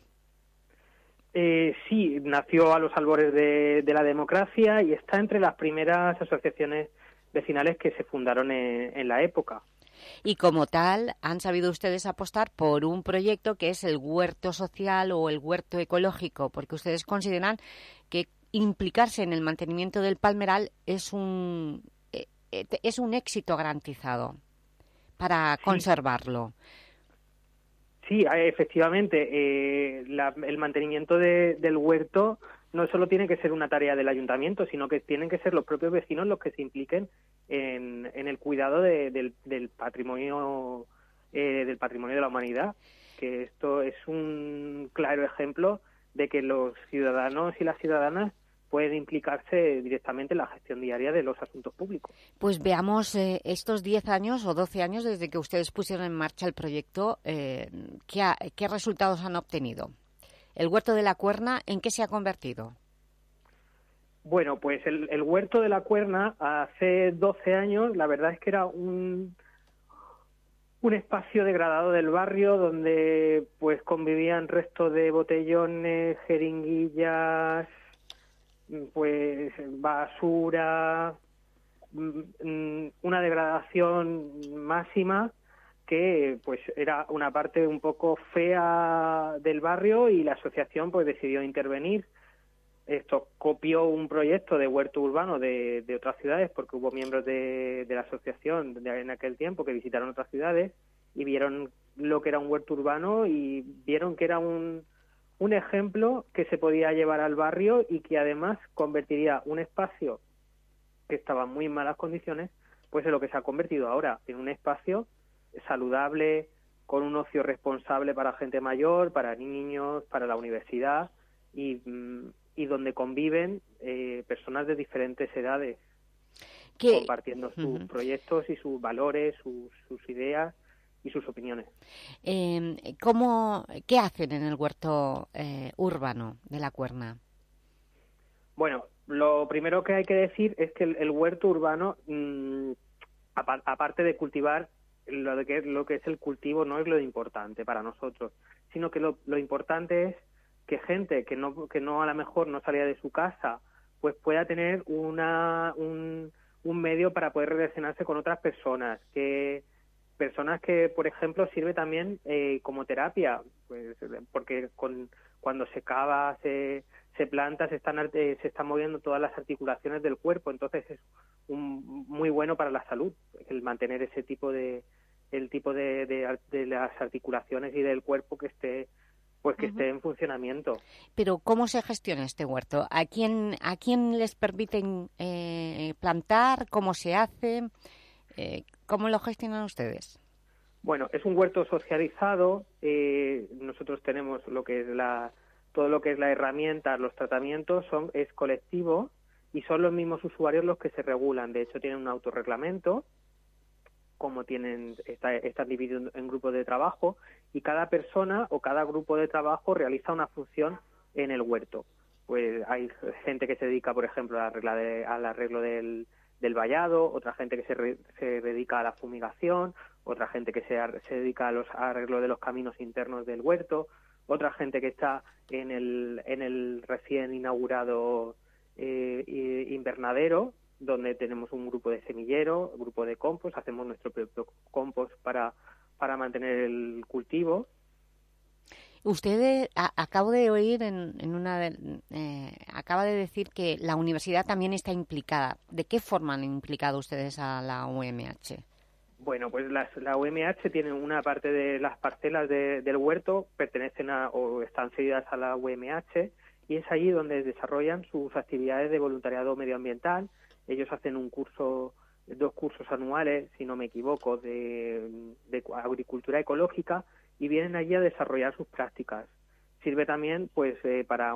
Eh, sí, nació a los albores de, la democracia y está entre las primeras asociaciones vecinales que se fundaron en, la época. Y como tal, han sabido ustedes apostar por un proyecto que es el huerto social o el huerto ecológico, porque ustedes consideran que implicarse en el mantenimiento del palmeral es un, eh, eh, es un éxito garantizado para conservarlo. Sí, eh, efectivamente, el mantenimiento del huerto no solo tiene que ser una tarea del ayuntamiento, sino que tienen que ser los propios vecinos los que se impliquen en, el cuidado del, del, patrimonio del patrimonio de la humanidad. Que esto es un claro ejemplo de que los ciudadanos y las ciudadanas pueden implicarse directamente en la gestión diaria de los asuntos públicos. Pues veamos eh, estos 10 años o 12 años desde que ustedes pusieron en marcha el proyecto, eh, ¿qué, resultados han obtenido? ¿El huerto de la Cuerna en qué se ha convertido? Bueno, pues el, el huerto de la Cuerna hace 12 años, la verdad es que era un, un espacio degradado del barrio donde pues convivían restos de botellones, jeringuillas, pues basura, mm, mm, una degradación máxima que pues era una parte un poco fea del barrio y la asociación pues decidió intervenir. Esto copió un proyecto de huerto urbano de, otras ciudades porque hubo miembros de, la asociación en aquel tiempo que visitaron otras ciudades y vieron lo que era un huerto urbano y vieron que era un, un ejemplo que se podía llevar al barrio y que además convertiría un espacio que estaba en muy malas condiciones, pues en lo que se ha convertido ahora, en un espacio saludable, con un ocio responsable para gente mayor, para niños, para la universidad y, mm, donde conviven eh, personas de diferentes edades, compartiendo sus proyectos y sus valores, sus, sus ideas y sus opiniones. Eh, ¿cómo, ¿Qué hacen en el huerto eh, urbano de la Cuerna? Bueno, lo primero que hay que decir es que el, huerto urbano, mm, aparte de cultivar, lo, de que, lo que es el cultivo no es lo importante para nosotros, sino que lo, lo importante es que gente que no, que no a lo mejor no salía de su casa, pues pueda tener una, un, un medio para poder relacionarse con otras personas, que personas que, por ejemplo, sirve también eh, como terapia, pues, porque con, cuando se cava, se, se planta, se están, se están moviendo todas las articulaciones del cuerpo, entonces es un, muy bueno para la salud el mantener ese tipo de el tipo de, de, las articulaciones y del cuerpo que esté pues que esté en funcionamiento. Pero ¿cómo se gestiona este huerto? ¿A quién, a quién les permiten eh, plantar? ¿Cómo se hace? Eh, ¿Cómo lo gestionan ustedes? Bueno, es un huerto socializado. Eh, nosotros tenemos lo que es la todo lo que es la herramienta, los tratamientos son es colectivo y son los mismos usuarios los que se regulan. De hecho, tienen un autorreglamento, como tienen está, están divididos en grupos de trabajo y cada persona o cada grupo de trabajo realiza una función en el huerto. Pues hay gente que se dedica, por ejemplo, al arreglo del, del vallado, otra gente que se, se, dedica a la fumigación, otra gente que se, se dedica a los arreglos de los caminos internos del huerto, otra gente que está en el, en el recién inaugurado eh, invernadero, donde tenemos un grupo de semillero, grupo de compost, hacemos nuestro propio compost para, para mantener el cultivo. Usted acabo de oír en, en una eh, acaba de decir que la universidad también está implicada. ¿De qué forma han implicado ustedes a la UMH? Bueno, pues la UMH tiene una parte de las parcelas del huerto pertenecen a, o están cedidas a la UMH y es allí donde desarrollan sus actividades de voluntariado medioambiental. Ellos hacen un curso, dos cursos anuales, si no me equivoco, de, agricultura ecológica y vienen allí a desarrollar sus prácticas. Sirve también, pues, eh, para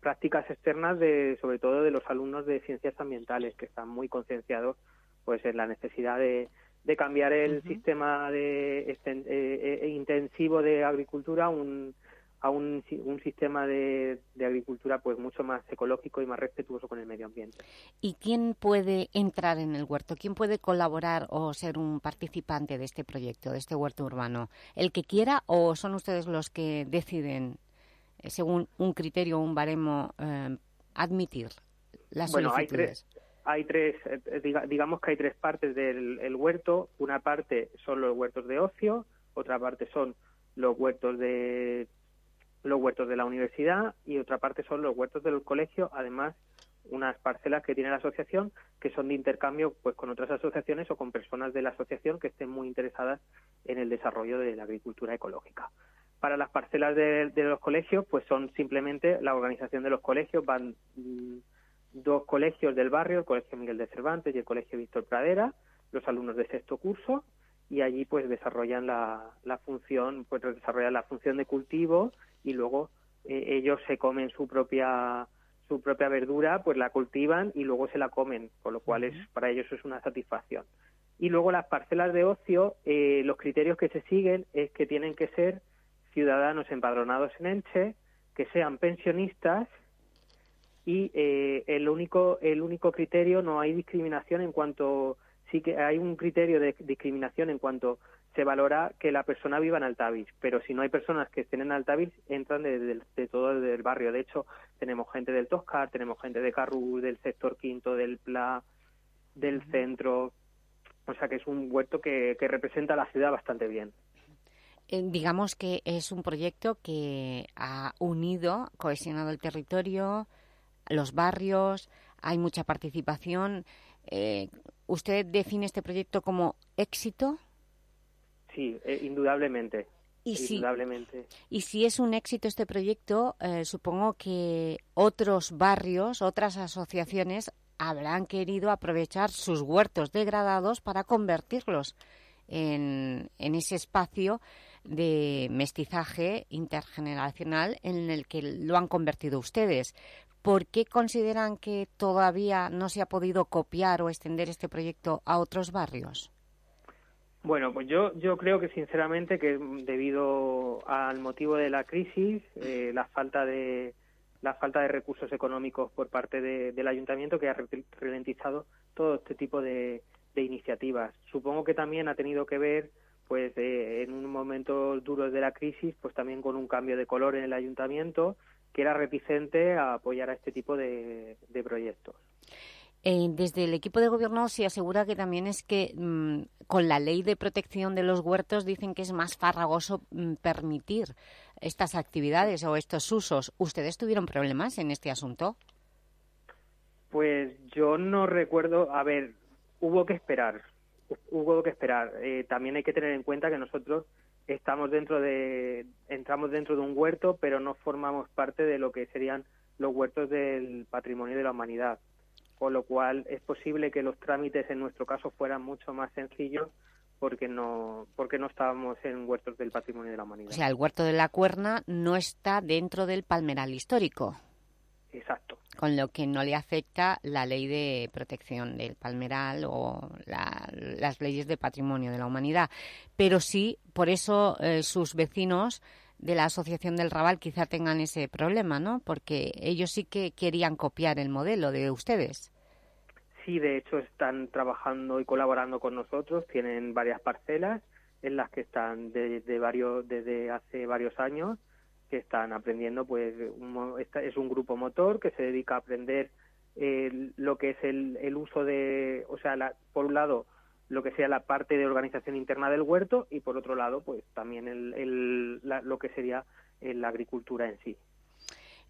prácticas externas de, sobre todo de los alumnos de ciencias ambientales que están muy concienciados, pues, en la necesidad de, cambiar el sistema de, eh, intensivo de agricultura un, a un, un sistema de, agricultura pues mucho más ecológico y más respetuoso con el medio ambiente. ¿Y quién puede entrar en el huerto? ¿Quién puede colaborar o ser un participante de este proyecto, de este huerto urbano? ¿El que quiera o son ustedes los que deciden, eh, según un criterio, un baremo, eh, admitir las bueno, solicitudes? Hay tres, hay tres eh, digamos que hay tres partes del huerto. Una parte son los huertos de ocio, otra parte son los huertos de los huertos de la universidad y otra parte son los huertos del colegio, además unas parcelas que tiene la asociación que son de intercambio pues con otras asociaciones o con personas de la asociación que estén muy interesadas en el desarrollo de la agricultura ecológica. Para las parcelas de, los colegios, pues son simplemente la organización de los colegios, van mm, dos colegios del barrio, el Colegio Miguel de Cervantes y el Colegio Víctor Pradera, los alumnos de sexto curso, y allí pues desarrollan la, la función, pues desarrollan la función de cultivo y luego eh, ellos se comen su propia su propia verdura, pues la cultivan y luego se la comen, con lo cual es para ellos es una satisfacción. Y luego las parcelas de ocio, eh, los criterios que se siguen es que tienen que ser ciudadanos empadronados en Elche, que sean pensionistas y eh, el único el único criterio no hay discriminación en cuanto sí que hay un criterio de discriminación en cuanto se valora que la persona viva en Altavix, pero si no hay personas que estén en Altavix, entran de, todo el barrio. De hecho, tenemos gente del Toscar, tenemos gente de Carrú, del sector quinto, del Pla, del centro. O sea que es un huerto que, representa a la ciudad bastante bien. Eh, digamos que es un proyecto que ha unido, cohesionado el territorio, los barrios, hay mucha participación. Eh, ¿Usted define este proyecto como éxito? Sí, eh, indudablemente. Y si, indudablemente. y si es un éxito este proyecto, eh, supongo que otros barrios, otras asociaciones habrán querido aprovechar sus huertos degradados para convertirlos en, en ese espacio de mestizaje intergeneracional en el que lo han convertido ustedes. ¿Por qué consideran que todavía no se ha podido copiar o extender este proyecto a otros barrios? Bueno, pues yo, creo que sinceramente que debido al motivo de la crisis, eh, la falta de la falta de recursos económicos por parte del ayuntamiento que ha ralentizado todo este tipo de, iniciativas. Supongo que también ha tenido que ver, pues, eh, en un momento duro de la crisis, pues también con un cambio de color en el ayuntamiento que era reticente a apoyar a este tipo de proyectos. Eh, desde el equipo de gobierno se asegura que también es que mm, con la ley de protección de los huertos dicen que es más farragoso mm, permitir estas actividades o estos usos. ¿Ustedes tuvieron problemas en este asunto? Pues yo no recuerdo, a ver, hubo que esperar, hubo que esperar. Eh, también hay que tener en cuenta que nosotros estamos dentro de, entramos dentro de un huerto, pero no formamos parte de lo que serían los huertos del patrimonio de la humanidad con lo cual es posible que los trámites en nuestro caso fueran mucho más sencillos porque no porque no estábamos en huertos del patrimonio de la humanidad. O sea, el huerto de la Cuerna no está dentro del palmeral histórico. Exacto. con lo que no le afecta la ley de protección del palmeral o las leyes de patrimonio de la humanidad. Pero sí, por eso eh, sus vecinos de la Asociación del Raval quizá tengan ese problema, ¿no? Porque ellos sí que querían copiar el modelo de ustedes. Sí, de hecho están trabajando y colaborando con nosotros, tienen varias parcelas en las que están de, varios, desde hace varios años, que están aprendiendo, pues es un grupo motor que se dedica a aprender eh, lo que es el, el, uso de, o sea, la, por un lado, lo que sea la parte de organización interna del huerto y por otro lado, pues también el, lo que sería la agricultura en sí.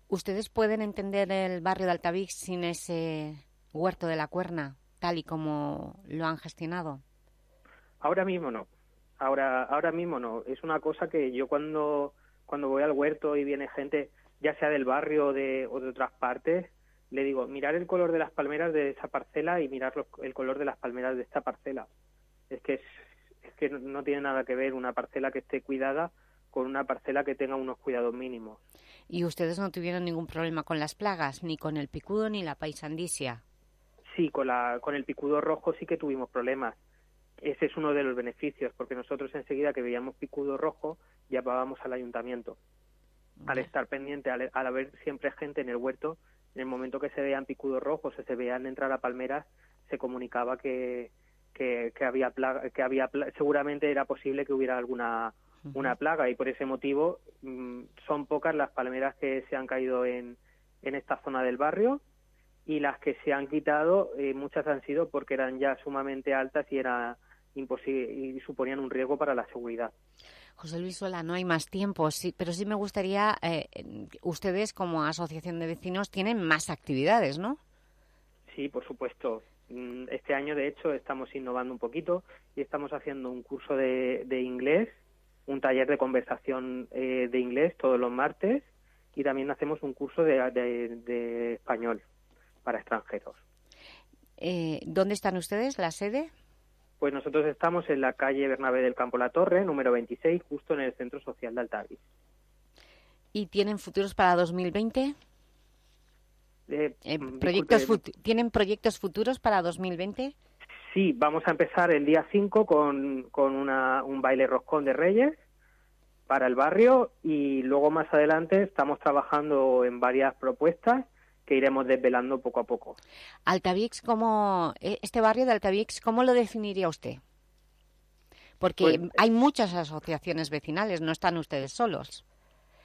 ¿Ustedes pueden entender el barrio de Altavix sin ese huerto de la Cuerna, tal y como lo han gestionado? Ahora mismo no. Ahora, ahora mismo no. Es una cosa que yo cuando, cuando voy al huerto y viene gente, ya sea del barrio de, o de otras partes, le digo, mirar el color de las palmeras de esa parcela y mirar el color de las palmeras de esta parcela. Es que, es, que no tiene nada que ver una parcela que esté cuidada con una parcela que tenga unos cuidados mínimos. ¿Y ustedes no tuvieron ningún problema con las plagas, ni con el picudo ni la paisandisia? Sí, con, la, con el picudo rojo sí que tuvimos problemas. Ese es uno de los beneficios, porque nosotros enseguida que veíamos picudo rojo llamábamos al ayuntamiento. Al estar pendiente, al haber siempre gente en el huerto, en el momento que se veían picudos rojos o se veían entrar a palmeras, se comunicaba que, que, había plaga, que había seguramente era posible que hubiera alguna una plaga. Y por ese motivo mm, son pocas las palmeras que se han caído en, en esta zona del barrio. Y las que se han quitado eh, muchas han sido porque eran ya sumamente altas y era y suponían un riesgo para la seguridad. José Luis Sola, no hay más tiempo, sí, pero sí me gustaría, eh, ustedes como asociación de vecinos tienen más actividades, ¿no? Sí, por supuesto. Mm, este año, de hecho, estamos innovando un poquito y estamos haciendo un curso de, inglés, un taller de conversación eh, de inglés todos los martes y también hacemos un curso de, español para extranjeros. Eh, ¿Dónde están ustedes, la sede? Pues nosotros estamos en la calle Bernabé del Campo La Torre, número 26, justo en el Centro Social de Altavis. ¿Y tienen futuros para 2020? Eh, eh, mm, proyectos ¿Tienen proyectos futuros para 2020? Sí, vamos a empezar el día 5 con, con una, un baile roscón de Reyes para el barrio y luego más adelante estamos trabajando en varias propuestas que iremos desvelando poco a poco. Altavix, ¿cómo, e, este barrio de Altavix, ¿cómo lo definiría usted? Porque pues, hay muchas asociaciones vecinales, no están ustedes solos.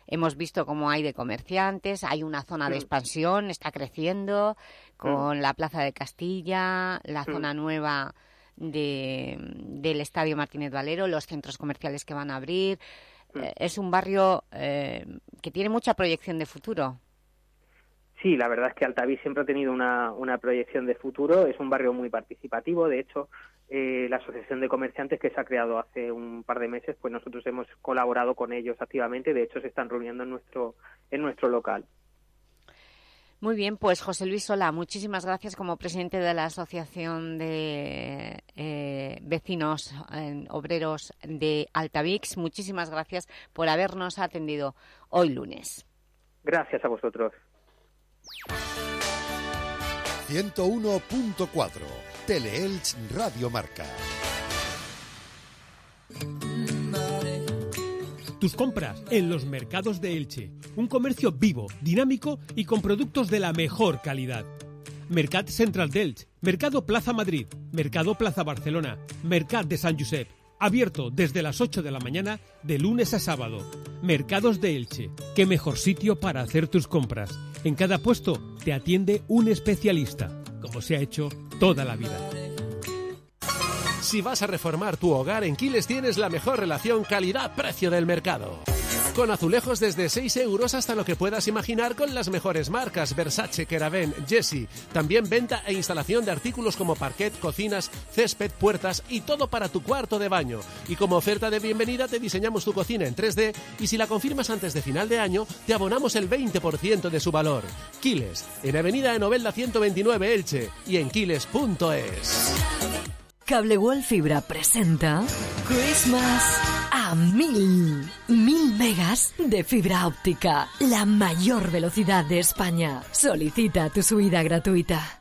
Hemos visto cómo hay de comerciantes, hay una zona de mm. expansión, está creciendo, con mm. la Plaza de Castilla, la mm. zona nueva de, del Estadio Martínez Valero, los centros comerciales que van a abrir. Eh, es un barrio eh, que tiene mucha proyección de futuro. Sí, la verdad es que Altaví siempre ha tenido una, una proyección de futuro, es un barrio muy participativo, de hecho, eh, la Asociación de Comerciantes que se ha creado hace un par de meses, pues nosotros hemos colaborado con ellos activamente, de hecho se están reuniendo en nuestro, en nuestro local. Muy bien, pues José Luis Sola, muchísimas gracias como presidente de la Asociación de eh, Vecinos Obreros de Altavix. Muchísimas gracias por habernos atendido hoy lunes. Gracias a vosotros. 101.4 Teleelch Radio Marca. Tus compras en los mercados de Elche. Un comercio vivo, dinámico y con productos de la mejor calidad. Mercat Central de Elche, Mercado Plaza Madrid, Mercado Plaza Barcelona, Mercat de San Josep. Abierto desde las 8 de la mañana de lunes a sábado. Mercados de Elche. Qué mejor sitio para hacer tus compras. En cada puesto te atiende un especialista, como se ha hecho toda la vida. Si vas a reformar tu hogar, en Quiles tienes la mejor relación calidad-precio del mercado. Con azulejos desde 6 euros hasta lo que puedas imaginar con las mejores marcas Versace, Keraben, Jessie. También venta e instalación de artículos como parquet, cocinas, césped, puertas y todo para tu cuarto de baño. Y como oferta de bienvenida te diseñamos tu cocina en 3D y si la confirmas antes de final de año te abonamos el 20% de su valor. Quiles, en Avenida de Novelda 129 Elche y en quiles.es. Cable Fibra presenta Christmas a mil, mil megas de fibra óptica, la mayor velocidad de España. Solicita tu subida gratuita.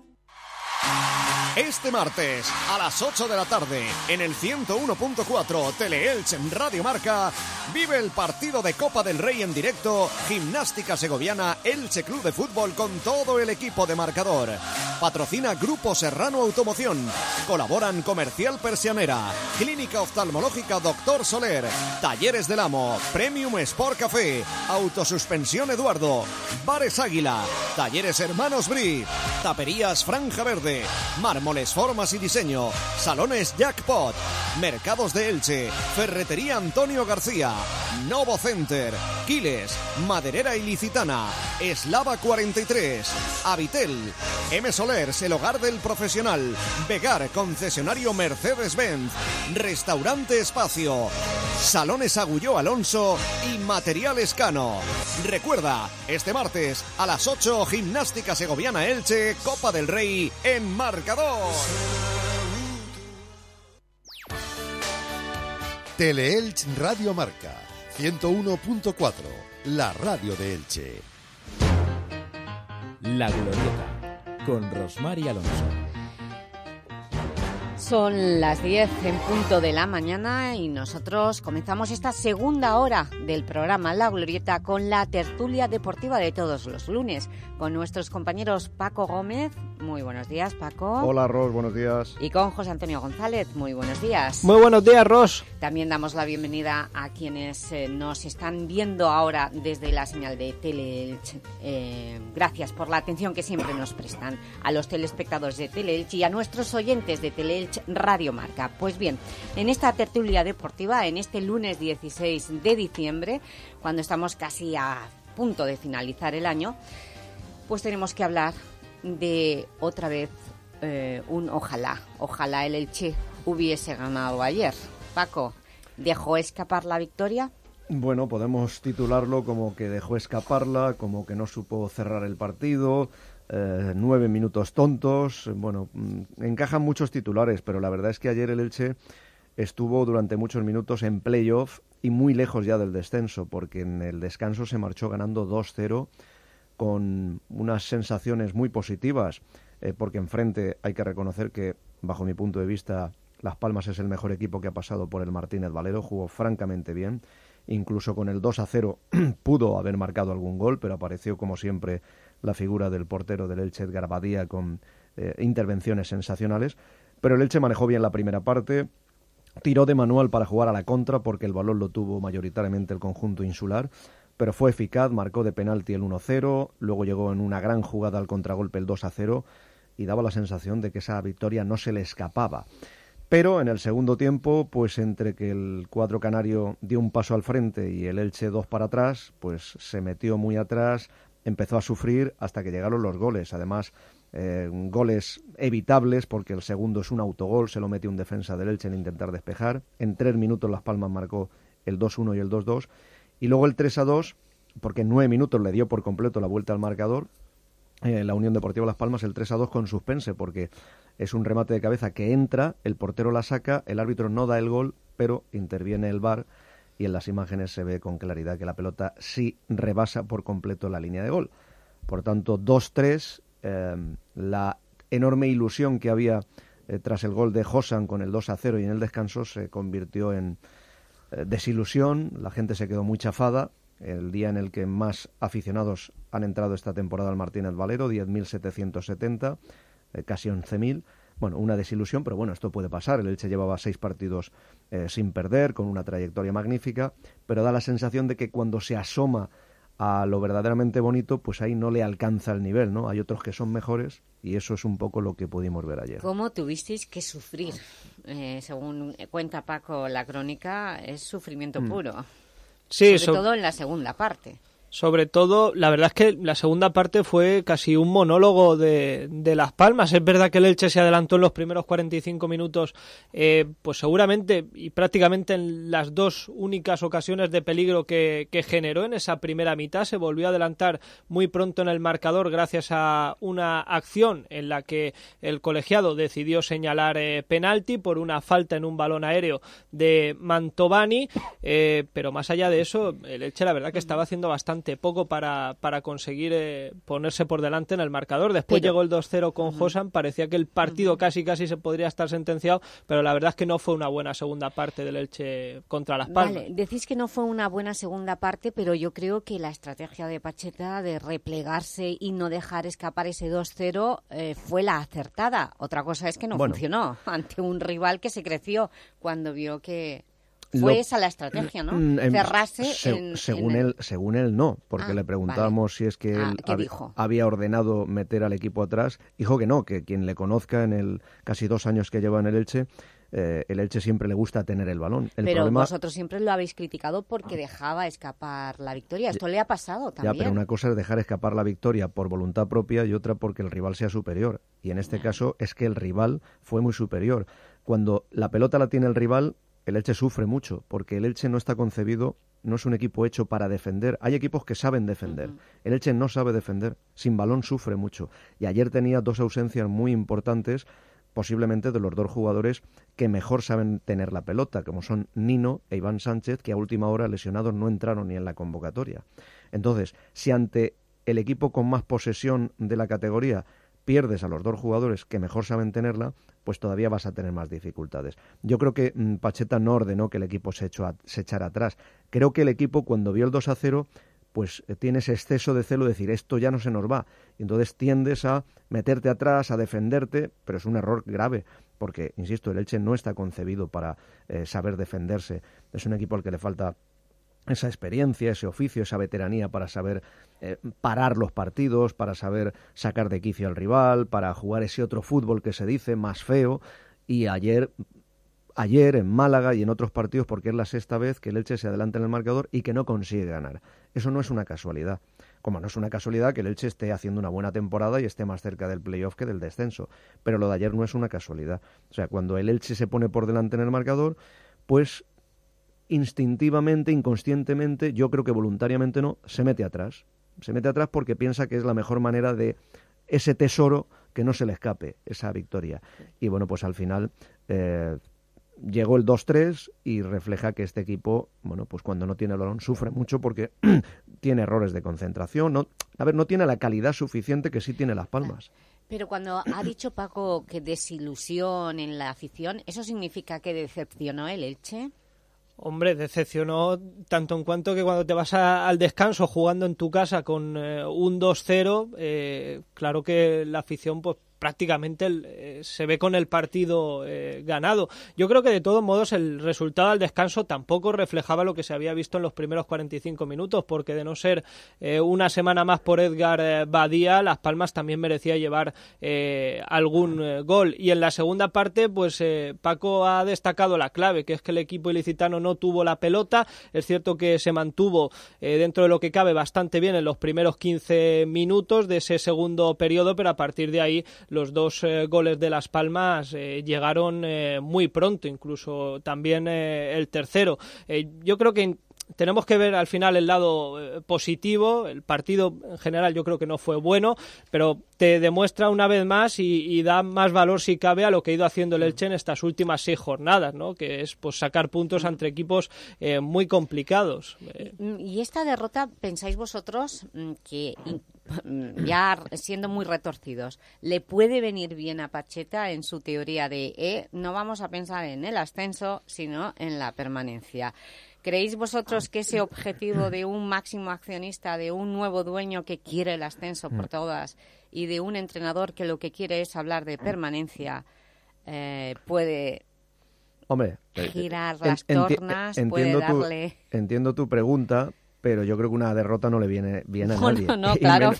Bye. Este martes a las 8 de la tarde en el 101.4 Teleelch en Radio Marca vive el partido de Copa del Rey en directo Gimnástica Segoviana Elche Club de Fútbol con todo el equipo de marcador. Patrocina Grupo Serrano Automoción. Colaboran Comercial Persianera, Clínica Oftalmológica Doctor Soler, Talleres del Amo, Premium Sport Café, Autosuspensión Eduardo, Bares Águila, Talleres Hermanos Bri, Taperías Franja Verde, Mármoles Formas y Diseño, Salones Jackpot, Mercados de Elche, Ferretería Antonio García, Novo Center, Quiles, Maderera Ilicitana, Eslava 43, Avitel, M Solers, el hogar del profesional, Vegar, concesionario Mercedes-Benz, Restaurante Espacio, Salones Agulló Alonso y Material Escano. Recuerda, este martes a las 8, Gimnástica Segoviana Elche, Copa del Rey en marcador. Teleelch Radio Marca 101.4, la radio de Elche. La Glorieta, con Rosmar y Alonso. Son las 10 en punto de la mañana y nosotros comenzamos esta segunda hora del programa La Glorieta con la tertulia deportiva de todos los lunes con nuestros compañeros Paco Gómez. Muy buenos días, Paco. Hola, Ros, buenos días. Y con José Antonio González. Muy buenos días. Muy buenos días, Ros. También damos la bienvenida a quienes eh, nos están viendo ahora desde la señal de Teleelch. Eh, gracias por la atención que siempre nos prestan a los telespectadores de Teleelch y a nuestros oyentes de Teleelch Radio Marca. Pues bien, en esta tertulia deportiva, en este lunes 16 de diciembre, cuando estamos casi a punto de finalizar el año, pues tenemos que hablar de otra vez eh, un ojalá. Ojalá el Elche hubiese ganado ayer. Paco, ¿dejó escapar la victoria? Bueno, podemos titularlo como que dejó escaparla, como que no supo cerrar el partido, eh, nueve minutos tontos. Bueno, mm, encajan muchos titulares, pero la verdad es que ayer el Elche estuvo durante muchos minutos en playoff y muy lejos ya del descenso, porque en el descanso se marchó ganando 2-0 con unas sensaciones muy positivas, eh, porque enfrente hay que reconocer que, bajo mi punto de vista, Las Palmas es el mejor equipo que ha pasado por el Martínez Valero, jugó francamente bien, incluso con el 2 a 0 pudo haber marcado algún gol, pero apareció como siempre la figura del portero del Elche Edgar Badía con eh, intervenciones sensacionales, pero el Elche manejó bien la primera parte, tiró de manual para jugar a la contra porque el balón lo tuvo mayoritariamente el conjunto insular, pero fue eficaz, marcó de penalti el 1-0, luego llegó en una gran jugada al contragolpe el 2-0 y daba la sensación de que esa victoria no se le escapaba. Pero en el segundo tiempo, pues entre que el cuadro canario dio un paso al frente y el Elche dos para atrás, pues se metió muy atrás, empezó a sufrir hasta que llegaron los goles. Además, eh, goles evitables porque el segundo es un autogol, se lo mete un defensa del Elche en intentar despejar. En tres minutos Las Palmas marcó el 2-1 y el 2-2. Y luego el 3-2, porque en nueve minutos le dio por completo la vuelta al marcador. Eh, la Unión Deportiva Las Palmas el 3 2 con suspense porque es un remate de cabeza que entra, el portero la saca, el árbitro no da el gol, pero interviene el VAR y en las imágenes se ve con claridad que la pelota sí rebasa por completo la línea de gol. Por tanto, 2-3, em, la enorme ilusión que había eh, tras el gol de Josan con el 2-0 y en el descanso se convirtió en eh, desilusión, la gente se quedó muy chafada, el día en el que más aficionados han entrado esta temporada al Martínez Valero, 10.770 eh, casi 11.000. Bueno, una desilusión, pero bueno, esto puede pasar. El Elche llevaba seis partidos eh, sin perder, con una trayectoria magnífica, pero da la sensación de que cuando se asoma a lo verdaderamente bonito, pues ahí no le alcanza el nivel, ¿no? Hay otros que son mejores y eso es un poco lo que pudimos ver ayer. ¿Cómo tuvisteis que sufrir? Eh, según cuenta Paco la crónica, es sufrimiento mm. puro. Sí, Sobre todo en la segunda parte. Sobre todo, la verdad es que la segunda parte fue casi un monólogo de, de Las Palmas. Es verdad que el Elche se adelantó en los primeros 45 minutos, eh, pues seguramente y prácticamente en las dos únicas ocasiones de peligro que, generó en esa primera mitad. Se volvió a adelantar muy pronto en el marcador gracias a una acción en la que el colegiado decidió señalar eh, penalti por una falta en un balón aéreo de Mantovani. Eh, pero más allá de eso, el Elche la verdad que estaba haciendo bastante poco para, para conseguir eh, ponerse por delante en el marcador. Después llegó el 2-0 con Josan, parecía que el partido casi casi se podría estar sentenciado, pero la verdad es que no fue una buena segunda parte del Elche contra Las Palmas. Vale, decís que no fue una buena segunda parte, pero yo creo que la estrategia de Pacheta de replegarse y no dejar escapar ese 2-0 eh, fue la acertada. Otra cosa es que no funcionó ante un rival que se creció cuando vio que fue esa la estrategia, ¿no? Mm, em, Cerrarse según él, según él no, porque ah, le preguntábamos si es que ah, él había ordenado meter al equipo atrás. Dijo que no, que quien le conozca en el casi dos años que lleva en el Elche, eh, el Elche siempre le gusta tener el balón. El pero vosotros siempre lo habéis criticado porque dejaba escapar la victoria. Esto le ha pasado también. Ya, pero una cosa es dejar escapar la victoria por voluntad propia y otra porque el rival sea superior. Y en este caso es que el rival fue muy superior. Cuando la pelota la tiene el rival, el Elche sufre mucho, porque el Elche no está concebido, no es un equipo hecho para defender. Hay equipos que saben defender. El Elche no sabe defender. Sin balón sufre mucho. Y ayer tenía dos ausencias muy importantes, posiblemente de los dos jugadores que mejor saben tener la pelota, como son Nino e Iván Sánchez, que a última hora lesionados no entraron ni en la convocatoria. Entonces, si ante el equipo con más posesión de la categoría pierdes a los dos jugadores que mejor saben tenerla, pues todavía vas a tener más dificultades. Yo creo que mm, Pacheta no ordenó que el equipo se, se echara atrás. Creo que el equipo cuando vio el 2 a 0 pues eh, tiene ese exceso de celo de decir esto ya no se nos va. Y entonces tiendes a meterte atrás, a defenderte, pero es un error grave, porque, insisto, el Elche no está concebido para eh, saber defenderse. Es un equipo al que le falta esa experiencia, ese oficio, esa veteranía para saber eh, parar los partidos, para saber sacar de quicio al rival, para jugar ese otro fútbol que se dice más feo. Y ayer, ayer en Málaga y en otros partidos, porque es la sexta vez que el Elche se adelanta en el marcador y que no consigue ganar. Eso no es una casualidad. Como no es una casualidad que el Elche esté haciendo una buena temporada y esté más cerca del playoff que del descenso. Pero lo de ayer no es una casualidad. O sea, cuando el Elche se pone por delante en el marcador, pues instintivamente, inconscientemente, yo creo que voluntariamente no, se mete atrás. Se mete atrás porque piensa que es la mejor manera de ese tesoro que no se le escape, esa victoria. Y bueno, pues al final eh, llegó el 2-3 y refleja que este equipo, bueno, pues cuando no tiene el balón sufre mucho porque tiene errores de concentración. No, a ver, no tiene la calidad suficiente que sí tiene Las Palmas. Pero cuando ha dicho Paco que desilusión en la afición, ¿eso significa que decepcionó el Elche? Hombre, decepcionó tanto en cuanto que cuando te vas al descanso jugando en tu casa con eh, un 2-0, eh, claro que la afición pues prácticamente eh, se ve con el partido eh, ganado. Yo creo que de todos modos el resultado al descanso tampoco reflejaba lo que se había visto en los primeros 45 minutos, porque de no ser eh, una semana más por Edgar Badía, Las Palmas también merecía llevar algún gol. Y en la segunda parte, pues Paco ha destacado la clave, que es que el equipo ilicitano no tuvo la pelota. Es cierto que se mantuvo dentro de lo que cabe bastante bien en los primeros 15 minutos de ese segundo periodo, pero a partir de ahí los dos eh, goles de Las Palmas eh, llegaron eh, muy pronto, incluso también el tercero. yo creo que tenemos que ver al final el lado positivo. El partido en general yo creo que no fue bueno, pero te demuestra una vez más y, da más valor si cabe a lo que ha ido haciendo el Elche en estas últimas seis jornadas, ¿no? Que es pues sacar puntos entre equipos muy complicados. Y esta derrota, pensáis vosotros mm, que Mm, ya siendo muy retorcidos, le puede venir bien a Pacheta en su teoría de eh, no vamos a pensar en el ascenso, sino en la permanencia. ¿Creéis vosotros que ese objetivo de un máximo accionista, de un nuevo dueño que quiere el ascenso por mm. todas y de un entrenador que lo que quiere es hablar de permanencia, eh, puede Hombre, eh, girar las tornas, puede darle... entiendo tu pregunta, pero yo creo que una derrota no le viene bien a nadie. No, no, claro,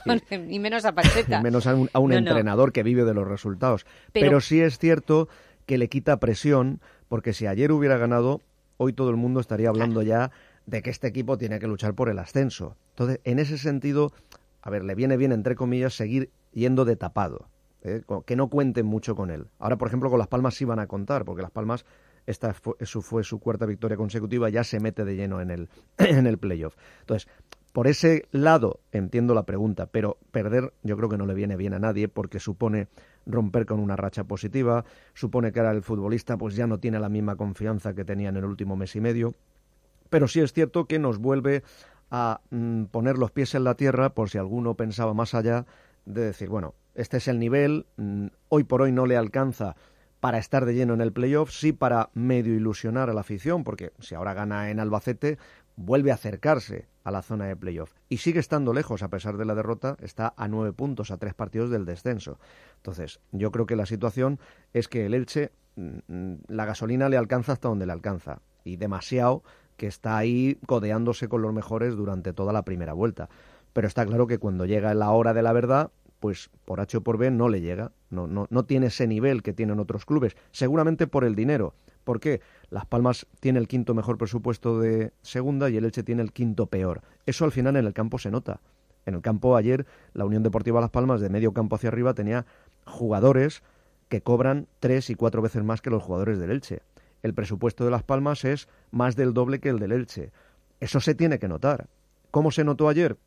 y menos, a Pacheta. Y menos a un, entrenador que vive de los resultados. Pero... sí es cierto que le quita presión, porque si ayer hubiera ganado, hoy todo el mundo estaría hablando ya de que este equipo tiene que luchar por el ascenso. Entonces, en ese sentido, a ver, le viene bien, entre comillas, seguir yendo de tapado. ¿eh? Que no cuenten mucho con él. Ahora, por ejemplo, con Las Palmas sí van a contar, porque Las Palmas esta fue, fue su cuarta victoria consecutiva, ya se mete de lleno en el, en el playoff. Entonces, por ese lado entiendo la pregunta, pero perder yo creo que no le viene bien a nadie porque supone romper con una racha positiva, supone que ahora el futbolista pues ya no tiene la misma confianza que tenía en el último mes y medio, pero sí es cierto que nos vuelve a mm, poner los pies en la tierra por si alguno pensaba más allá de decir, bueno, este es el nivel, mm, hoy por hoy no le alcanza para estar de lleno en el playoff, sí para medio ilusionar a la afición, porque si ahora gana en Albacete, vuelve a acercarse a la zona de playoff. Y sigue estando lejos, a pesar de la derrota, está a nueve puntos, a tres partidos del descenso. Entonces, yo creo que la situación es que el Elche, mm, la gasolina le alcanza hasta donde le alcanza, y demasiado que está ahí codeándose con los mejores durante toda la primera vuelta. Pero está claro que cuando llega la hora de la verdad, pues por H o por B no le llega, no, no, no tiene ese nivel que tienen otros clubes, seguramente por el dinero. ¿Por qué? Las Palmas tiene el quinto mejor presupuesto de segunda y el Elche tiene el quinto peor. Eso al final en el campo se nota. En el campo ayer la Unión Deportiva Las Palmas de medio campo hacia arriba tenía jugadores que cobran tres y cuatro veces más que los jugadores del Elche. El presupuesto de Las Palmas es más del doble que el del Elche. Eso se tiene que notar. ¿Cómo se notó ayer?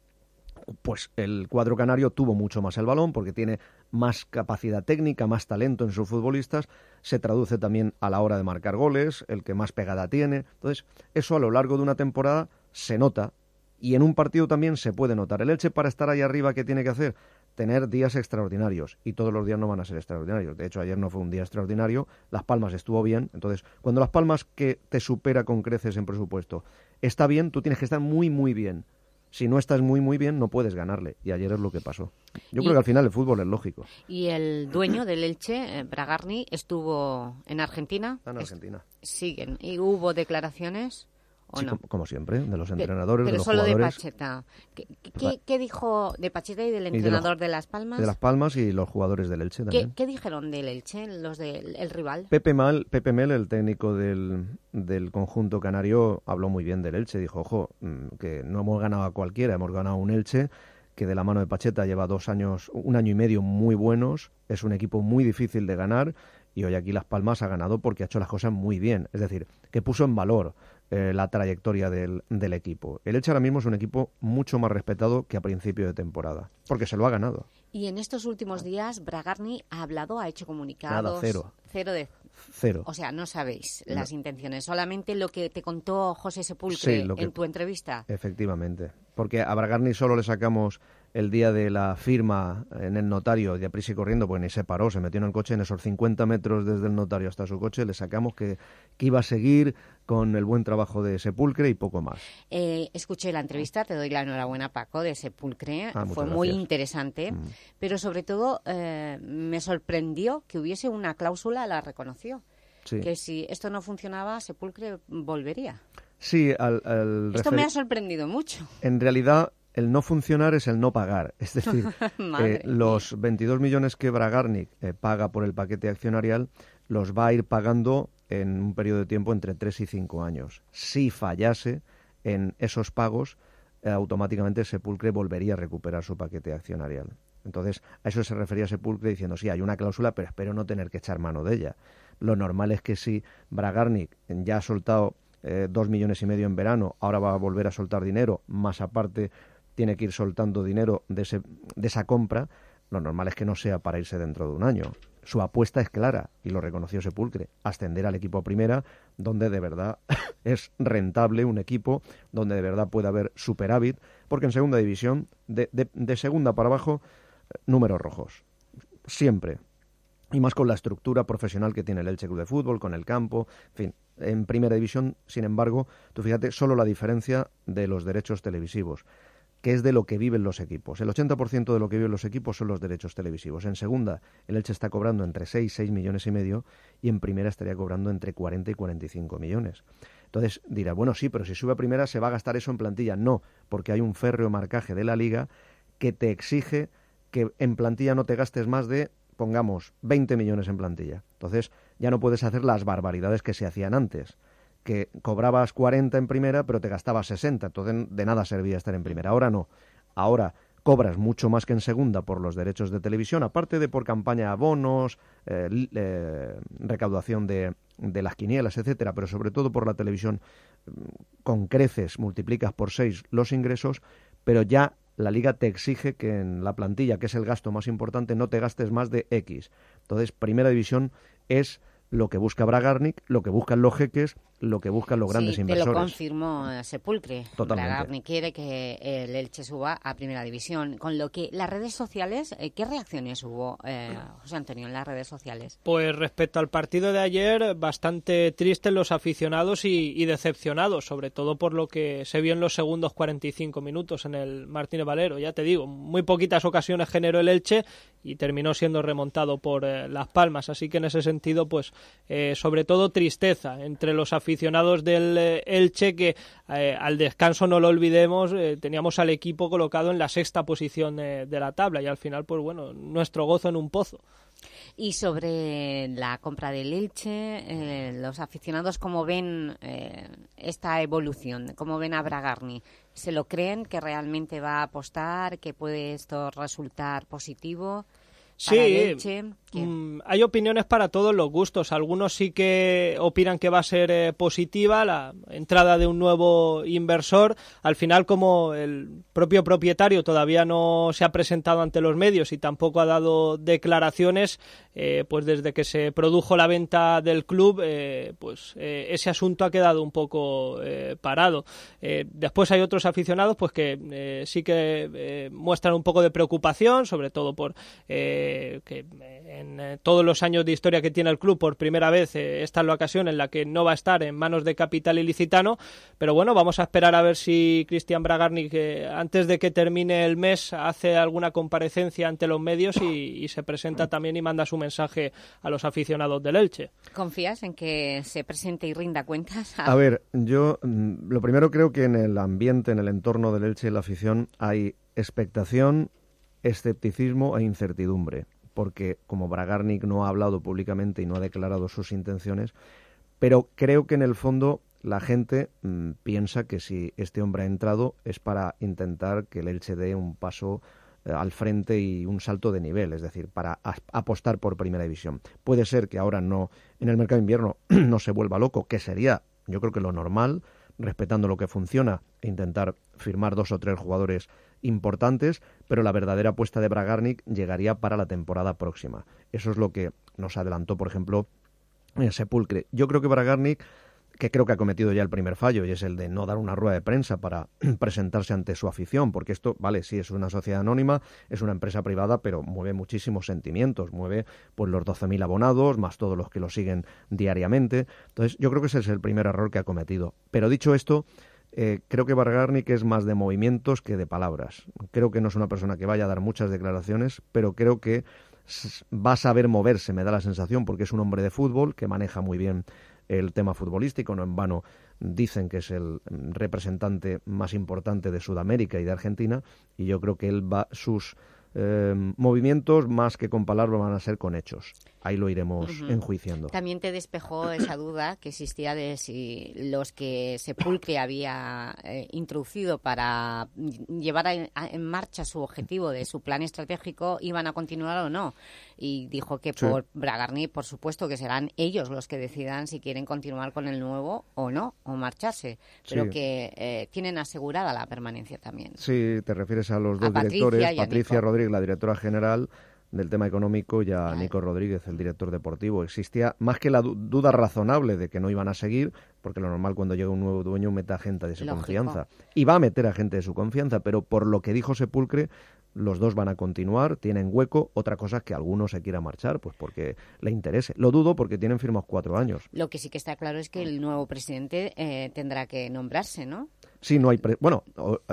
Pues el cuadro canario tuvo mucho más el balón porque tiene más capacidad técnica, más talento en sus futbolistas, se traduce también a la hora de marcar goles, el que más pegada tiene. Entonces, eso a lo largo de una temporada se nota y en un partido también se puede notar. El Elche para estar ahí arriba, ¿qué tiene que hacer? Tener días extraordinarios y todos los días no van a ser extraordinarios. De hecho, ayer no fue un día extraordinario, Las Palmas estuvo bien. Entonces, cuando Las Palmas que te supera con creces en presupuesto está bien, tú tienes que estar muy, muy bien si no estás muy muy bien no puedes ganarle y ayer es lo que pasó. Yo creo que al final el fútbol es lógico. Y el dueño del Elche, eh, Bragarni, estuvo en Argentina. en Argentina. Siguen. ¿Y hubo declaraciones? Como, siempre, de los entrenadores, pero, de los solo de Pacheta. ¿Qué, dijo de Pacheta y del entrenador de, Las Palmas? De Las Palmas y los jugadores del Elche también. ¿Qué, dijeron del Elche, los del rival? Pepe, Mal, Pepe Mel, el técnico del, del conjunto canario, habló muy bien del Elche. Dijo, ojo, mm, que no hemos ganado a cualquiera, hemos ganado a un Elche que de la mano de Pacheta lleva dos años, un año y medio muy buenos, es un equipo muy difícil de ganar y hoy aquí Las Palmas ha ganado porque ha hecho las cosas muy bien, es decir, que puso en valor eh, la trayectoria del, del, equipo. El Elche ahora mismo es un equipo mucho más respetado que a principio de temporada, porque se lo ha ganado. Y en estos últimos días, Bragarni ha hablado, ha hecho comunicados... Nada, cero. Cero de... Cero. O sea, no sabéis las intenciones, solamente lo que te contó José Sepulcre en tu entrevista. Efectivamente, porque a Bragarni solo le sacamos el día de la firma en el notario, de prisa y corriendo, pues ni se paró, se metió en el coche en esos 50 metros desde el notario hasta su coche, le sacamos que, que iba a seguir con el buen trabajo de Sepulcre y poco más. Eh, escuché la entrevista, te doy la enhorabuena Paco, de Sepulcre, ah, fue muy interesante, mm. pero sobre todo eh, me sorprendió que hubiese una cláusula, la reconoció, que si esto no funcionaba, Sepulcre volvería. Sí, al, Esto me ha sorprendido mucho. En realidad, el no funcionar es el no pagar. Es decir, eh, los 22 millones que Bragarnik eh, paga por el paquete accionarial los va a ir pagando en un periodo de tiempo entre 3 y 5 años. Si fallase en esos pagos, eh, automáticamente Sepulcre volvería a recuperar su paquete accionarial. Entonces, a eso se refería Sepulcre diciendo, sí, hay una cláusula, pero espero no tener que echar mano de ella. Lo normal es que si Bragarnik ya ha soltado dos millones y medio en verano, ahora va a volver a soltar dinero, más aparte tiene que ir soltando dinero de, ese, de esa compra, lo normal es que no sea para irse dentro de un año. Su apuesta es clara, y lo reconoció Sepulcre, ascender al equipo primera, donde de verdad es rentable un equipo, donde de verdad puede haber superávit, porque en segunda división, de, de, segunda para abajo, números rojos. Siempre. Y más con la estructura profesional que tiene el Elche Club de Fútbol, con el campo, en fin. En primera división, sin embargo, tú fíjate, solo la diferencia de los derechos televisivos que es de lo que viven los equipos. El 80% de lo que viven los equipos son los derechos televisivos. En segunda, el Elche está cobrando entre 6 y 6 millones y medio y en primera estaría cobrando entre 40 y 45 millones. Entonces dirá, bueno, sí, pero si sube a primera se va a gastar eso en plantilla. No, porque hay un férreo marcaje de la liga que te exige que en plantilla no te gastes más de, pongamos, 20 millones en plantilla. Entonces ya no puedes hacer las barbaridades que se hacían antes que cobrabas 40 en primera, pero te gastabas 60, entonces de nada servía estar en primera. Ahora no. Ahora cobras mucho más que en segunda por los derechos de televisión, aparte de por campaña abonos, eh, eh, recaudación de, de, las quinielas, etcétera, pero sobre todo por la televisión, mm, con creces multiplicas por seis los ingresos, pero ya la liga te exige que en la plantilla, que es el gasto más importante, no te gastes más de X. Entonces, primera división es lo que busca Bragarnik, lo que buscan los jeques, lo que buscan los grandes inversores. Te lo confirmó eh, Sepulcre. Totalmente. Quiere que el Elche suba a Primera División, con lo que las redes sociales, eh, ¿qué reacciones hubo, eh, José Antonio, en las redes sociales? Pues respecto al partido de ayer, bastante tristes los aficionados y, decepcionados, sobre todo por lo que se vio en los segundos 45 minutos en el Martínez Valero. Ya te digo, muy poquitas ocasiones generó el Elche y terminó siendo remontado por Las Palmas, así que en ese sentido, pues eh, sobre todo tristeza entre los aficionados del eh, Elche que eh, al descanso no lo olvidemos teníamos al equipo colocado en la sexta posición de la tabla y al final pues bueno nuestro gozo en un pozo y sobre la compra del Elche, los aficionados, ¿cómo ven esta evolución? ¿Cómo ven a Bragarni? ¿Se lo creen que realmente va a apostar, que puede esto resultar positivo? Sí, mm, hay opiniones para todos los gustos. Algunos sí que opinan que va a ser eh, positiva la entrada de un nuevo inversor. Al final, como el propio propietario todavía no se ha presentado ante los medios y tampoco ha dado declaraciones, eh, pues desde que se produjo la venta del club, eh, pues ese asunto ha quedado un poco parado. después hay otros aficionados, pues que sí que muestran un poco de preocupación, sobre todo por que eh, todos los años de historia que tiene el club, por primera vez eh, esta es la ocasión en la que no va a estar en manos de capital ilicitano, pero bueno, vamos a esperar a ver si Cristian Bragarni, que antes de que termine el mes, hace alguna comparecencia ante los medios y, se presenta también y manda su mensaje a los aficionados del Elche. ¿Confías en que se presente y rinda cuentas? A, ver, yo mm, lo primero creo que en el ambiente, en el entorno del Elche y la afición hay expectación, escepticismo e incertidumbre porque como Bragarnik no ha hablado públicamente y no ha declarado sus intenciones, pero creo que en el fondo la gente mm, piensa que si este hombre ha entrado es para intentar que el Elche dé un paso eh, al frente y un salto de nivel, es decir, para apostar por primera división. Puede ser que ahora no, en el mercado de invierno no se vuelva loco, que sería, yo creo que lo normal, respetando lo que funciona e intentar firmar dos o tres jugadores importantes, pero la verdadera apuesta de Bragarnik llegaría para la temporada próxima. Eso es lo que nos adelantó, por ejemplo, Sepulcre. Yo creo que Bragarnik que creo que ha cometido ya el primer fallo y es el de no dar una rueda de prensa para presentarse ante su afición, porque esto, vale, sí es una sociedad anónima, es una empresa privada, pero mueve muchísimos sentimientos, mueve pues los 12.000 abonados, más todos los que lo siguen diariamente. Entonces, yo creo que ese es el primer error que ha cometido. Pero dicho esto, eh, creo que Bargarnik es más de movimientos que de palabras. Creo que no es una persona que vaya a dar muchas declaraciones, pero creo que va a saber moverse, me da la sensación, porque es un hombre de fútbol que maneja muy bien el tema futbolístico, no en vano dicen que es el representante más importante de Sudamérica y de Argentina, y yo creo que él va, sus eh, movimientos más que con palabras van a ser con hechos ahí lo iremos enjuiciando. También te despejó esa duda que existía de si los que Sepulcre había eh, introducido para llevar en marcha su objetivo de su plan estratégico iban a continuar o no. Y dijo que por Bragarni, por supuesto, que serán ellos los que decidan si quieren continuar con el nuevo o no, o marcharse. Pero que eh, tienen asegurada la permanencia también. Sí, te refieres a los dos directores, Patricia Rodríguez, la directora general, del tema económico ya Nico Rodríguez, el director deportivo. Existía más que la duda razonable de que no iban a seguir, porque lo normal cuando llega un nuevo dueño mete a gente de su confianza. Y va a meter a gente de su confianza, pero por lo que dijo Sepulcre, los dos van a continuar, tienen hueco. Otra cosa es que alguno se quiera marchar, pues porque le interese. Lo dudo porque tienen firmados cuatro años. Lo que sí que está claro es que el nuevo presidente eh, tendrá que nombrarse, ¿no? Sí, no hay. bueno,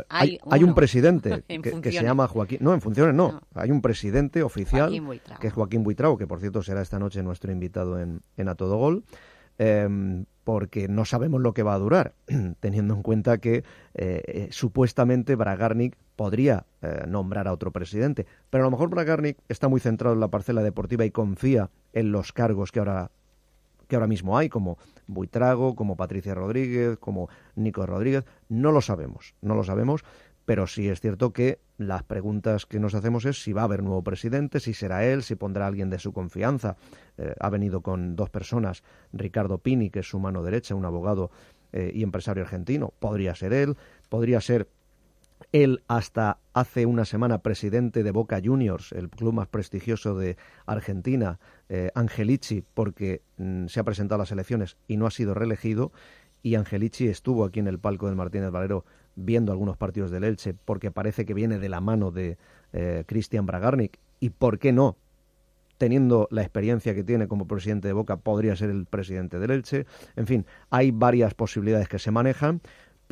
hay, hay, un presidente que, se llama Joaquín. No, en funciones no. Hay un presidente oficial que es Joaquín Buitrago, que por cierto será esta noche nuestro invitado en, en A Todo Gol. Em, porque no sabemos lo que va a durar, teniendo en cuenta que eh, eh, supuestamente Bragarnik podría eh, nombrar a otro presidente. Pero a lo mejor Bragarnik está muy centrado en la parcela deportiva y confía en los cargos que ahora que ahora mismo hay, como Buitrago, como Patricia Rodríguez, como Nico Rodríguez, no lo sabemos, no lo sabemos, pero sí es cierto que las preguntas que nos hacemos es si va a haber nuevo presidente, si será él, si pondrá alguien de su confianza. Eh, ha venido con dos personas, Ricardo Pini, que es su mano derecha, un abogado eh, y empresario argentino, podría ser él, podría ser él hasta hace una semana presidente de Boca Juniors, el club más prestigioso de Argentina, eh, Angelici, porque mm, se ha presentado a las elecciones y no ha sido reelegido. Y Angelici estuvo aquí en el palco del Martínez Valero viendo algunos partidos del Elche porque parece que viene de la mano de eh, Cristian Bragarnik. ¿Y por qué no? Teniendo la experiencia que tiene como presidente de Boca, podría ser el presidente del Elche. En fin, hay varias posibilidades que se manejan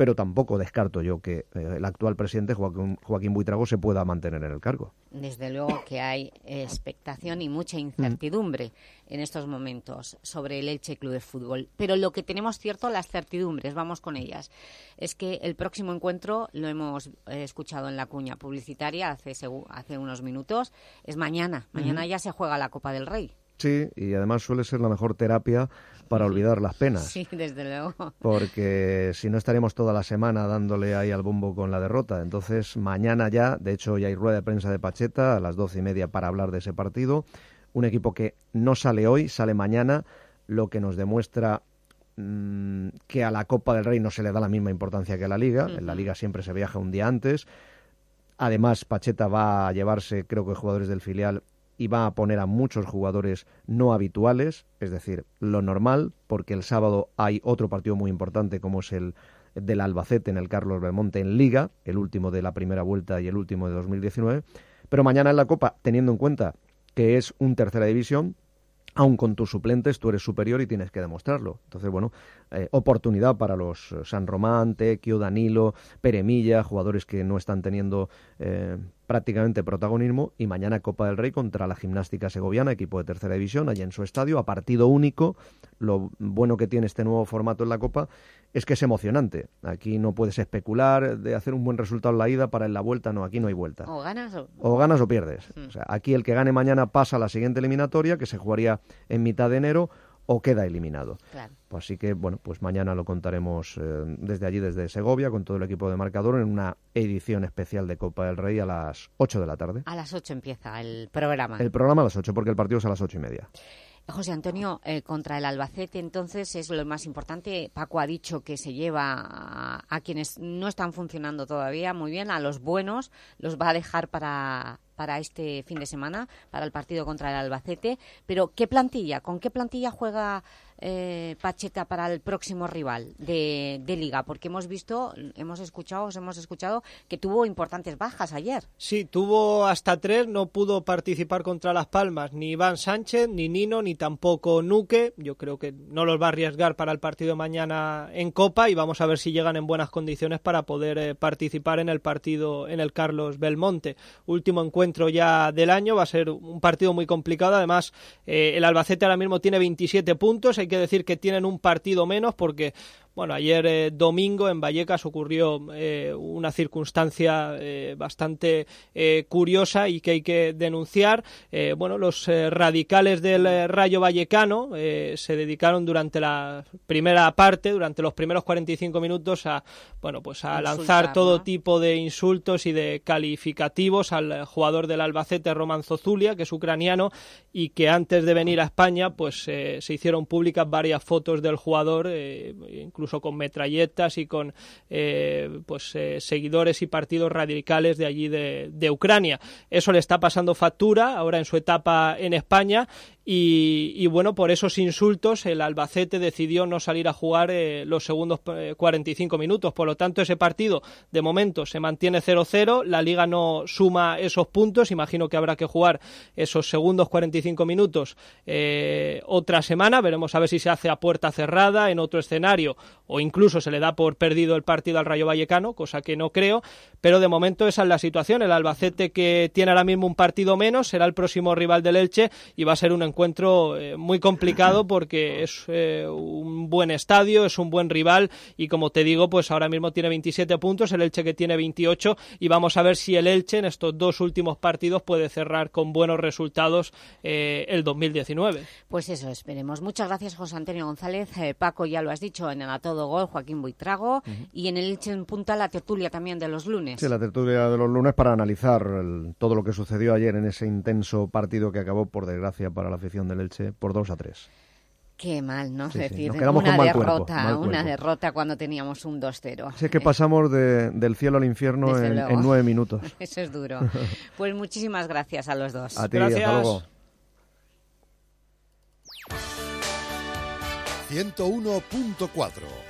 pero tampoco descarto yo que eh, el actual presidente Joaquín, Joaquín, Buitrago se pueda mantener en el cargo. Desde luego que hay expectación y mucha incertidumbre en estos momentos sobre el Elche Club de Fútbol. Pero lo que tenemos cierto, las certidumbres, vamos con ellas, es que el próximo encuentro, lo hemos eh, escuchado en la cuña publicitaria hace, hace unos minutos, es mañana. Mañana ya se juega la Copa del Rey. Sí, y además suele ser la mejor terapia para olvidar las penas. Sí, desde luego. Porque si no estaremos toda la semana dándole ahí al bombo con la derrota. Entonces, mañana ya, de hecho, ya hay rueda de prensa de Pacheta a las doce y media para hablar de ese partido. Un equipo que no sale hoy, sale mañana, lo que nos demuestra mm, que a la Copa del Rey no se le da la misma importancia que a la Liga. En la Liga siempre se viaja un día antes. Además, Pacheta va a llevarse, creo que jugadores del filial y va a poner a muchos jugadores no habituales, es decir, lo normal, porque el sábado hay otro partido muy importante como es el del Albacete en el Carlos Belmonte en Liga, el último de la primera vuelta y el último de 2019, pero mañana en la Copa, teniendo en cuenta que es un tercera división, aún con tus suplentes tú eres superior y tienes que demostrarlo. Entonces, bueno, eh, oportunidad para los eh, San Román, Tequio, Danilo, Peremilla, jugadores que no están teniendo eh, prácticamente protagonismo y mañana Copa del Rey contra la Gimnástica Segoviana, equipo de tercera división, allá en su estadio, a partido único. Lo bueno que tiene este nuevo formato en la Copa es que es emocionante. Aquí no puedes especular de hacer un buen resultado en la ida para en la vuelta, no, aquí no hay vuelta. O ganas o, o, ganas o pierdes. Mm. O sea, aquí el que gane mañana pasa a la siguiente eliminatoria, que se jugaría en mitad de enero, o queda eliminado. Pues así que, bueno, pues mañana lo contaremos eh, desde allí, desde Segovia, con todo el equipo de marcador, en una edición especial de Copa del Rey a las 8 de la tarde. A las 8 empieza el programa. El programa a las 8, porque el partido es a las 8 y media. José Antonio, eh, contra el Albacete, entonces es lo más importante. Paco ha dicho que se lleva a, a, quienes no están funcionando todavía muy bien, a los buenos, los va a dejar para, para este fin de semana, para el partido contra el Albacete. Pero, ¿qué plantilla? ¿Con qué plantilla juega eh, Pacheta para el próximo rival de, de, Liga? Porque hemos visto, hemos escuchado, hemos escuchado que tuvo importantes bajas ayer. Sí, tuvo hasta tres, no pudo participar contra Las Palmas ni Iván Sánchez, ni Nino, ni tampoco Nuque. Yo creo que no los va a arriesgar para el partido mañana en Copa y vamos a ver si llegan en buenas condiciones para poder eh, participar en el partido en el Carlos Belmonte. Último encuentro ya del año, va a ser un partido muy complicado. Además, eh, el Albacete ahora mismo tiene 27 puntos, hay que decir que tienen un partido menos porque bueno, ayer eh, domingo en Vallecas ocurrió eh, una circunstancia eh, bastante curiosa y que hay que denunciar. bueno, los radicales del Rayo Vallecano se dedicaron durante la primera parte, durante los primeros 45 minutos, a bueno, pues a lanzar todo tipo de insultos y de calificativos al jugador del Albacete, Roman Zozulia, que es ucraniano y que antes de venir a España, pues se hicieron públicas varias fotos del jugador, incluso con metralletas y con eh, pues eh, seguidores y partidos radicales de allí de, de Ucrania. Eso le está pasando factura ahora en su etapa en España y, bueno, por esos insultos el Albacete decidió no salir a jugar eh, los segundos 45 minutos. Por lo tanto, ese partido de momento se mantiene 0-0. La liga no suma esos puntos. Imagino que habrá que jugar esos segundos 45 minutos eh, otra semana. Veremos a ver si se hace a puerta cerrada en otro escenario o incluso se le da por perdido el partido al Rayo Vallecano, cosa que no creo. Pero de momento esa es la situación. El Albacete que tiene ahora mismo un partido menos será el próximo rival del Elche y va a ser un encuentro eh, muy complicado porque es eh, un buen estadio, es un buen rival y como te digo, pues ahora mismo tiene 27 puntos, el Elche que tiene 28 y vamos a ver si el Elche en estos dos últimos partidos puede cerrar con buenos resultados eh, el 2019. Pues eso, esperemos. Muchas gracias José Antonio González. Paco, ya lo has dicho, en el A Todo Gol, Joaquín Buitrago y en el Elche en punta la tertulia también de los lunes. Sí, la tertulia de los lunes para analizar todo lo que sucedió ayer en ese intenso partido que acabó, por desgracia, para la del Elche por 2 a 3. Qué mal, ¿no? es decir, una derrota, una derrota cuando teníamos un 2-0. Sé que pasamos del cielo al infierno en, nueve minutos. Eso es duro. pues muchísimas gracias a los dos. A ti, gracias. hasta luego. 101.4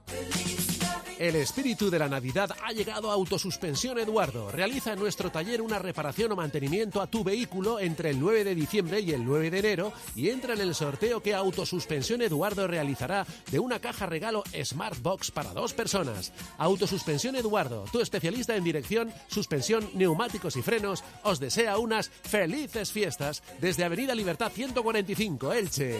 El espíritu de la Navidad ha llegado a Autosuspensión Eduardo. Realiza en nuestro taller una reparación o mantenimiento a tu vehículo entre el 9 de diciembre y el 9 de enero y entra en el sorteo que Autosuspensión Eduardo realizará de una caja regalo Smart Box para dos personas. Autosuspensión Eduardo, tu especialista en dirección, suspensión, neumáticos y frenos, os desea unas felices fiestas desde Avenida Libertad 145, Elche.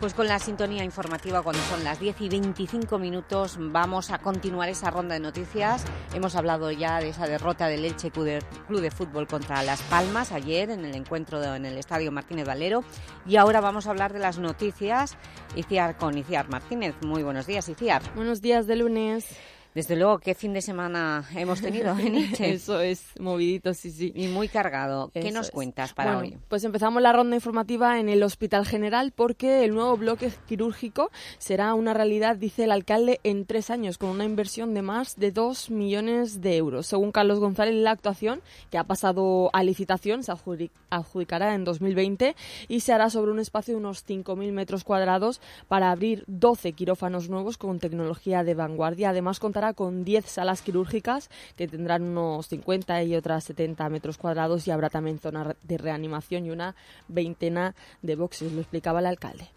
Pues con la sintonía informativa cuando son las 10 y 25 minutos vamos a continuar esa ronda de noticias. Hemos hablado ya de esa derrota del Elche Club de Fútbol contra Las Palmas ayer en el encuentro en el Estadio Martínez Valero y ahora vamos a hablar de las noticias Iciar con Iciar Martínez. Muy buenos días, Iciar. Buenos días de lunes. Desde luego, ¿qué fin de semana hemos tenido en Elche? Eso es, movidito, sí, sí. Y muy cargado. ¿Qué Eso nos cuentas para Bueno, hoy? Pues empezamos la ronda informativa en el Hospital General porque el nuevo bloque quirúrgico será una realidad, dice el alcalde, en tres años, con una inversión de más de dos millones de euros. Según Carlos González, la actuación, que ha pasado a licitación, se adjudi- adjudicará en 2020 y se hará sobre un espacio de unos 5.000 metros cuadrados para abrir 12 quirófanos nuevos con tecnología de vanguardia. Además, contará con 10 salas quirúrgicas que tendrán unos 50 y otras 70 metros cuadrados y habrá también zona de reanimación y una veintena de boxes, lo explicaba el alcalde.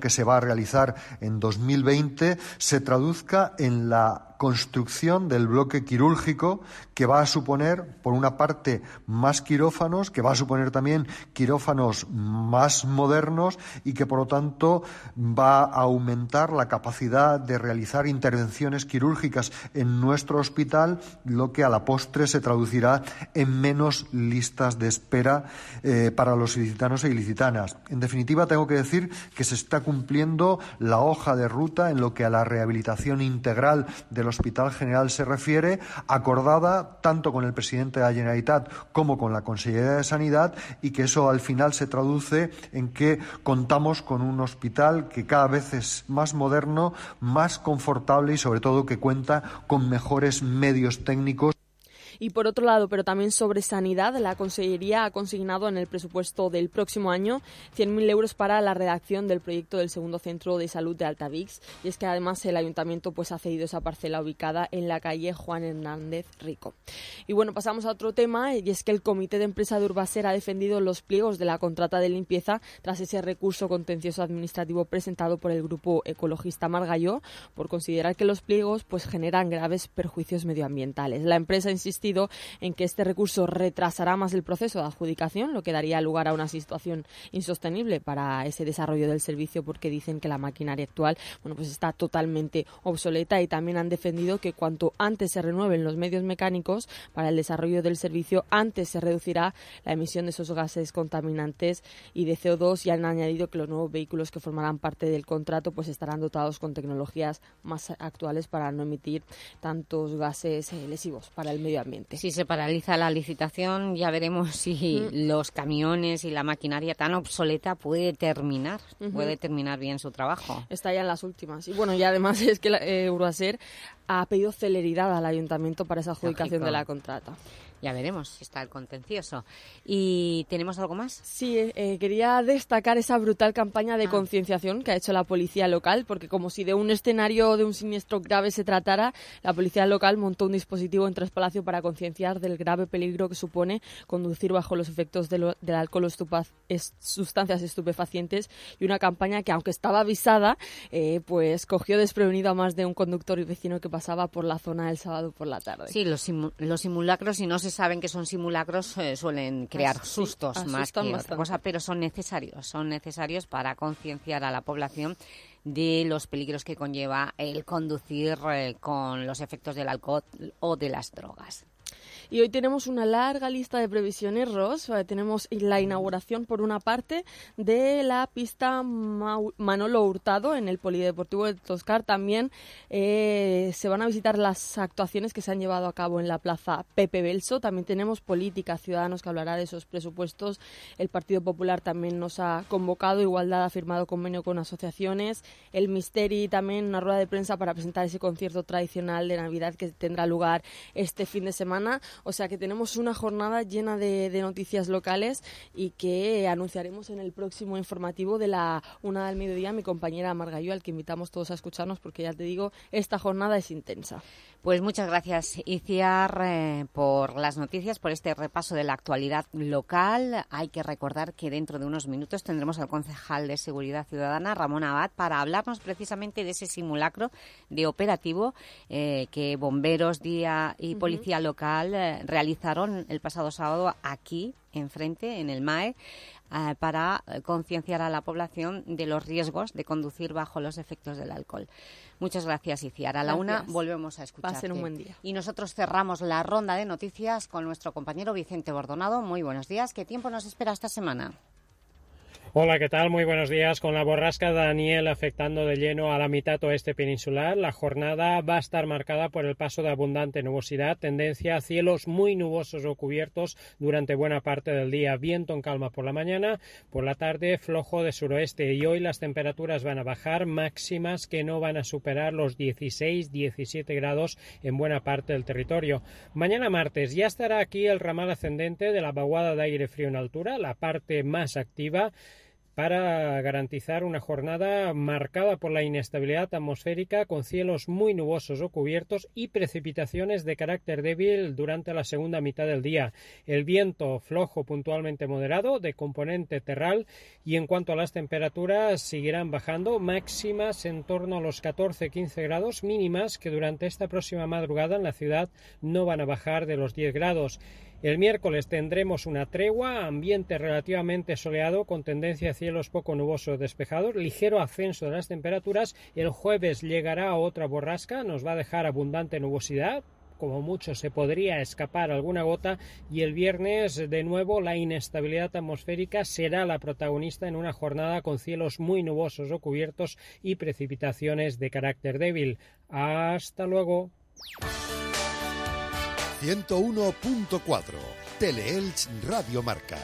Que se va a realizar en 2020 se traduzca en la construcción del bloque quirúrgico que va a suponer, por una parte, más quirófanos, que va a suponer también quirófanos más modernos y que, por lo tanto, va a aumentar la capacidad de realizar intervenciones quirúrgicas en nuestro hospital, lo que a la postre se traducirá en menos listas de espera eh, para los ilicitanos e ilicitanas. En definitiva, tengo que decir que se está cumpliendo la hoja de ruta en lo que a la rehabilitación integral del Hospital General se refiere, acordada tanto con el presidente de la Generalitat como con la Consellería de Sanidad, y que eso al final se traduce en que contamos con un hospital que cada vez es más moderno, más confortable y sobre todo que cuenta con mejores medios técnicos. Y por otro lado, pero también sobre sanidad, la Consellería ha consignado en el presupuesto del próximo año 100.000 euros para la redacción del proyecto del segundo centro de salud de Altavix. Y es que además el ayuntamiento pues, ha cedido esa parcela ubicada en la calle Juan Hernández Rico. Y bueno, pasamos a otro tema y es que el Comité de Empresa de Urbaser ha defendido los pliegos de la contrata de limpieza tras ese recurso contencioso administrativo presentado por el grupo ecologista Margalló por considerar que los pliegos pues, generan graves perjuicios medioambientales. La empresa ha insistido en que este recurso retrasará más el proceso de adjudicación, lo que daría lugar a una situación insostenible para ese desarrollo del servicio porque dicen que la maquinaria actual bueno, pues está totalmente obsoleta y también han defendido que cuanto antes se renueven los medios mecánicos para el desarrollo del servicio, antes se reducirá la emisión de esos gases contaminantes y de CO2 y han añadido que los nuevos vehículos que formarán parte del contrato pues estarán dotados con tecnologías más actuales para no emitir tantos gases eh, lesivos para el medio ambiente. Si se paraliza la licitación, ya veremos si Mm. los camiones y la maquinaria tan obsoleta puede terminar, puede terminar bien su trabajo. Está ya en las últimas. Y bueno, y además es que la, eh, Euroaser ha pedido celeridad al ayuntamiento para esa adjudicación Lógico. de la contrata. Ya veremos está el contencioso. ¿Y tenemos algo más? Sí, eh, quería destacar esa brutal campaña de concienciación que ha hecho la policía local, porque como si de un escenario de un siniestro grave se tratara, la policía local montó un dispositivo en Tres Palacio para concienciar del grave peligro que supone conducir bajo los efectos de lo- del alcohol o es- sustancias estupefacientes y una campaña que, aunque estaba avisada, eh, pues cogió desprevenido a más de un conductor y vecino que pasaba por la zona el sábado por la tarde. Sí, los, simu- los simulacros, si no se saben que son simulacros, eh, suelen crear sustos más que otra cosa, pero son necesarios, son necesarios para concienciar a la población de los peligros que conlleva el conducir eh, con los efectos del alcohol o de las drogas. Y hoy tenemos una larga lista de previsiones, Ros. Eh, Tenemos la inauguración, por una parte, de la pista Manolo Hurtado en el Polideportivo de Toscar. También eh, se van a visitar las actuaciones que se han llevado a cabo en la plaza Pepe Belso. También tenemos Política Ciudadanos que hablará de esos presupuestos. El Partido Popular también nos ha convocado. Igualdad ha firmado convenio con asociaciones. El Misteri también una rueda de prensa para presentar ese concierto tradicional de Navidad que tendrá lugar este fin de semana. O sea que tenemos una jornada llena de, de noticias locales y que anunciaremos en el próximo informativo de la una del mediodía. Mi compañera Margallo, al que invitamos todos a escucharnos porque ya te digo, esta jornada es intensa. Pues muchas gracias, Iciar, eh, por las noticias, por este repaso de la actualidad local. Hay que recordar que dentro de unos minutos tendremos al concejal de Seguridad Ciudadana, Ramón Abad, para hablarnos precisamente de ese simulacro de operativo eh, que bomberos, día y policía local eh, realizaron el pasado sábado aquí, enfrente, en el MAE, eh, para eh, concienciar a la población de los riesgos de conducir bajo los efectos del alcohol. Muchas gracias, Iciar. A la una volvemos a escuchar. Pasen un buen día. Y nosotros cerramos la ronda de noticias con nuestro compañero Vicente Bordonado. Muy buenos días. ¿Qué tiempo nos espera esta semana? Hola, ¿qué tal? Muy buenos días. Con la borrasca Daniel afectando de lleno a la mitad oeste peninsular, la jornada va a estar marcada por el paso de abundante nubosidad, tendencia a cielos muy nubosos o cubiertos durante buena parte del día, viento en calma por la mañana, por la tarde flojo de suroeste y hoy las temperaturas van a bajar máximas que no van a superar los 16-17 grados en buena parte del territorio. Mañana martes ya estará aquí el ramal ascendente de la vaguada de aire frío en altura, la parte más activa para garantizar una jornada marcada por la inestabilidad atmosférica con cielos muy nubosos o cubiertos y precipitaciones de carácter débil durante la segunda mitad del día. El viento flojo puntualmente moderado de componente terral y en cuanto a las temperaturas seguirán bajando máximas en torno a los 14-15 grados mínimas que durante esta próxima madrugada en la ciudad no van a bajar de los 10 grados. El miércoles tendremos una tregua, ambiente relativamente soleado con tendencia a cielos poco nubosos despejados, ligero ascenso de las temperaturas. El jueves llegará otra borrasca, nos va a dejar abundante nubosidad, como mucho se podría escapar alguna gota y el viernes de nuevo la inestabilidad atmosférica será la protagonista en una jornada con cielos muy nubosos o cubiertos y precipitaciones de carácter débil. Hasta luego. 101.4 Teleelch Radio Marca.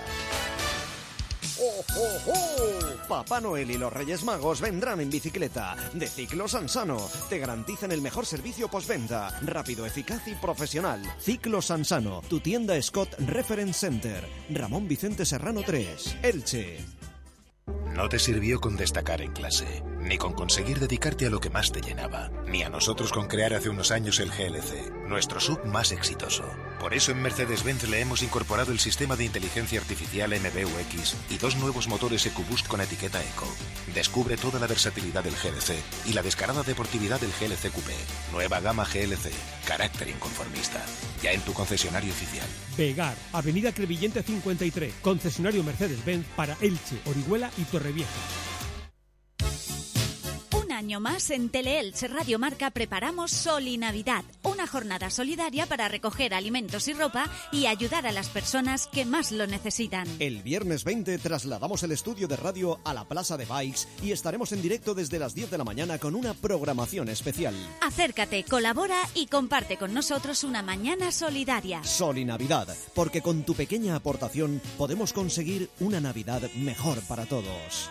¡Oh, oh! Papá Noel y los Reyes Magos vendrán en bicicleta. De Ciclo Sansano. Te garantizan el mejor servicio postventa. Rápido, eficaz y profesional. Ciclo Sansano. Tu tienda Scott Reference Center. Ramón Vicente Serrano 3. Elche. No te sirvió con destacar en clase, ni con conseguir dedicarte a lo que más te llenaba, ni a nosotros con crear hace unos años el GLC, nuestro sub más exitoso. Por eso en Mercedes-Benz le hemos incorporado el sistema de inteligencia artificial MBUX y dos nuevos motores EcoBoost con etiqueta Eco. Descubre toda la versatilidad del GLC y la descarada deportividad del GLC Coupé. Nueva gama GLC, carácter inconformista. Ya en tu concesionario oficial. Vegar, Avenida Crevillente 53, concesionario Mercedes-Benz para Elche, Orihuela y Torrevieja. Año más en Teleelch Radio Marca preparamos Sol y Navidad, una jornada solidaria para recoger alimentos y ropa y ayudar a las personas que más lo necesitan. El viernes 20 trasladamos el estudio de radio a la Plaza de Bikes y estaremos en directo desde las 10 de la mañana con una programación especial. Acércate, colabora y comparte con nosotros una mañana solidaria. Sol y Navidad, porque con tu pequeña aportación podemos conseguir una Navidad mejor para todos.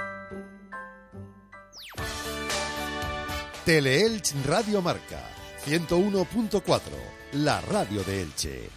Teleelch Radio Marca 101.4, la radio de Elche.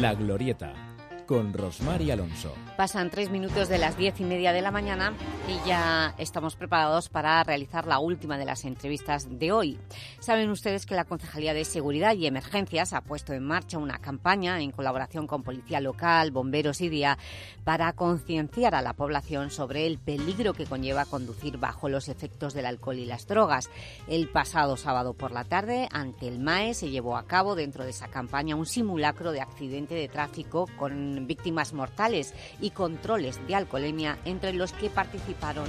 La Glorieta, con Rosmar y Alonso. Pasan tres minutos de las diez y media de la mañana y ya estamos preparados para realizar la última de las entrevistas de hoy. Saben ustedes que la Concejalía de Seguridad y Emergencias ha puesto en marcha una campaña en colaboración con Policía Local, Bomberos y Día para concienciar a la población sobre el peligro que conlleva conducir bajo los efectos del alcohol y las drogas. El pasado sábado por la tarde, ante el MAE, se llevó a cabo dentro de esa campaña un simulacro de accidente de tráfico con víctimas mortales y controles de alcoholemia entre los que participaron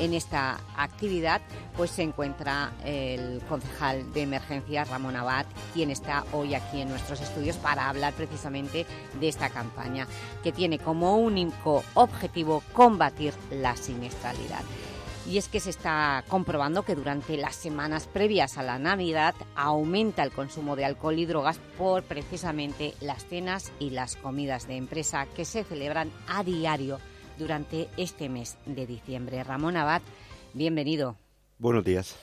en esta actividad pues se encuentra el concejal de emergencia Ramón Abad quien está hoy aquí en nuestros estudios para hablar precisamente de esta campaña que tiene como único objetivo combatir la siniestralidad y es que se está comprobando que durante las semanas previas a la Navidad aumenta el consumo de alcohol y drogas por precisamente las cenas y las comidas de empresa que se celebran a diario durante este mes de diciembre. Ramón Abad, bienvenido. Buenos días.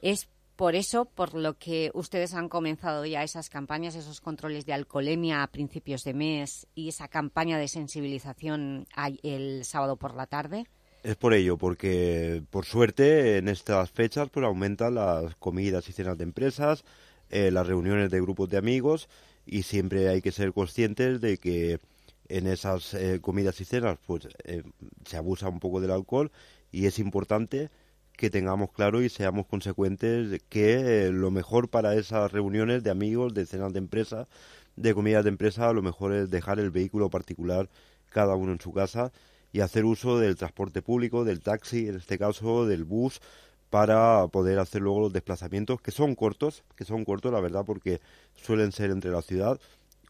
Es por eso, por lo que ustedes han comenzado ya esas campañas, esos controles de alcoholemia a principios de mes y esa campaña de sensibilización el sábado por la tarde. Es por ello, porque por suerte en estas fechas pues aumentan las comidas y cenas de empresas, eh, las reuniones de grupos de amigos y siempre hay que ser conscientes de que en esas eh, comidas y cenas pues eh, se abusa un poco del alcohol y es importante que tengamos claro y seamos consecuentes que lo mejor para esas reuniones de amigos, de cenas de empresa, de comidas de empresa, lo mejor es dejar el vehículo particular cada uno en su casa y hacer uso del transporte público, del taxi, en este caso del bus, para poder hacer luego los desplazamientos que son cortos, que son cortos la verdad porque suelen ser entre la ciudad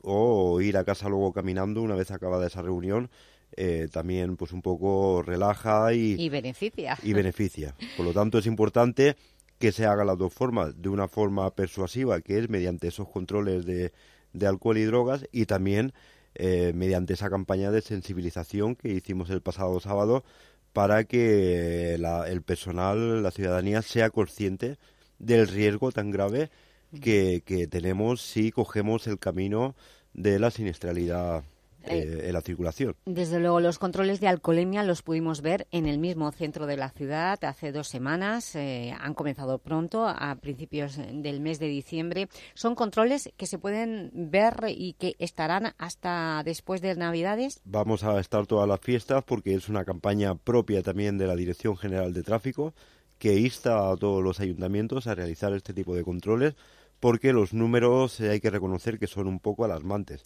o ir a casa luego caminando una vez acabada esa reunión eh, también pues un poco relaja y, y beneficia. Y beneficia. Por lo tanto es importante que se haga las dos formas, de una forma persuasiva, que es mediante esos controles de, de alcohol y drogas, y también eh, mediante esa campaña de sensibilización que hicimos el pasado sábado para que el personal, la ciudadanía, sea consciente del riesgo tan grave que, que tenemos si cogemos el camino de la siniestralidad eh, en la circulación. Desde luego, los controles de alcoholemia los pudimos ver en el mismo centro de la ciudad hace dos semanas. Eh, han comenzado pronto, a principios del mes de diciembre. Son controles que se pueden ver y que estarán hasta después de Navidades. Vamos a estar todas las fiestas porque es una campaña propia también de la Dirección General de Tráfico que insta a todos los ayuntamientos a realizar este tipo de controles porque los números eh, hay que reconocer que son un poco alarmantes.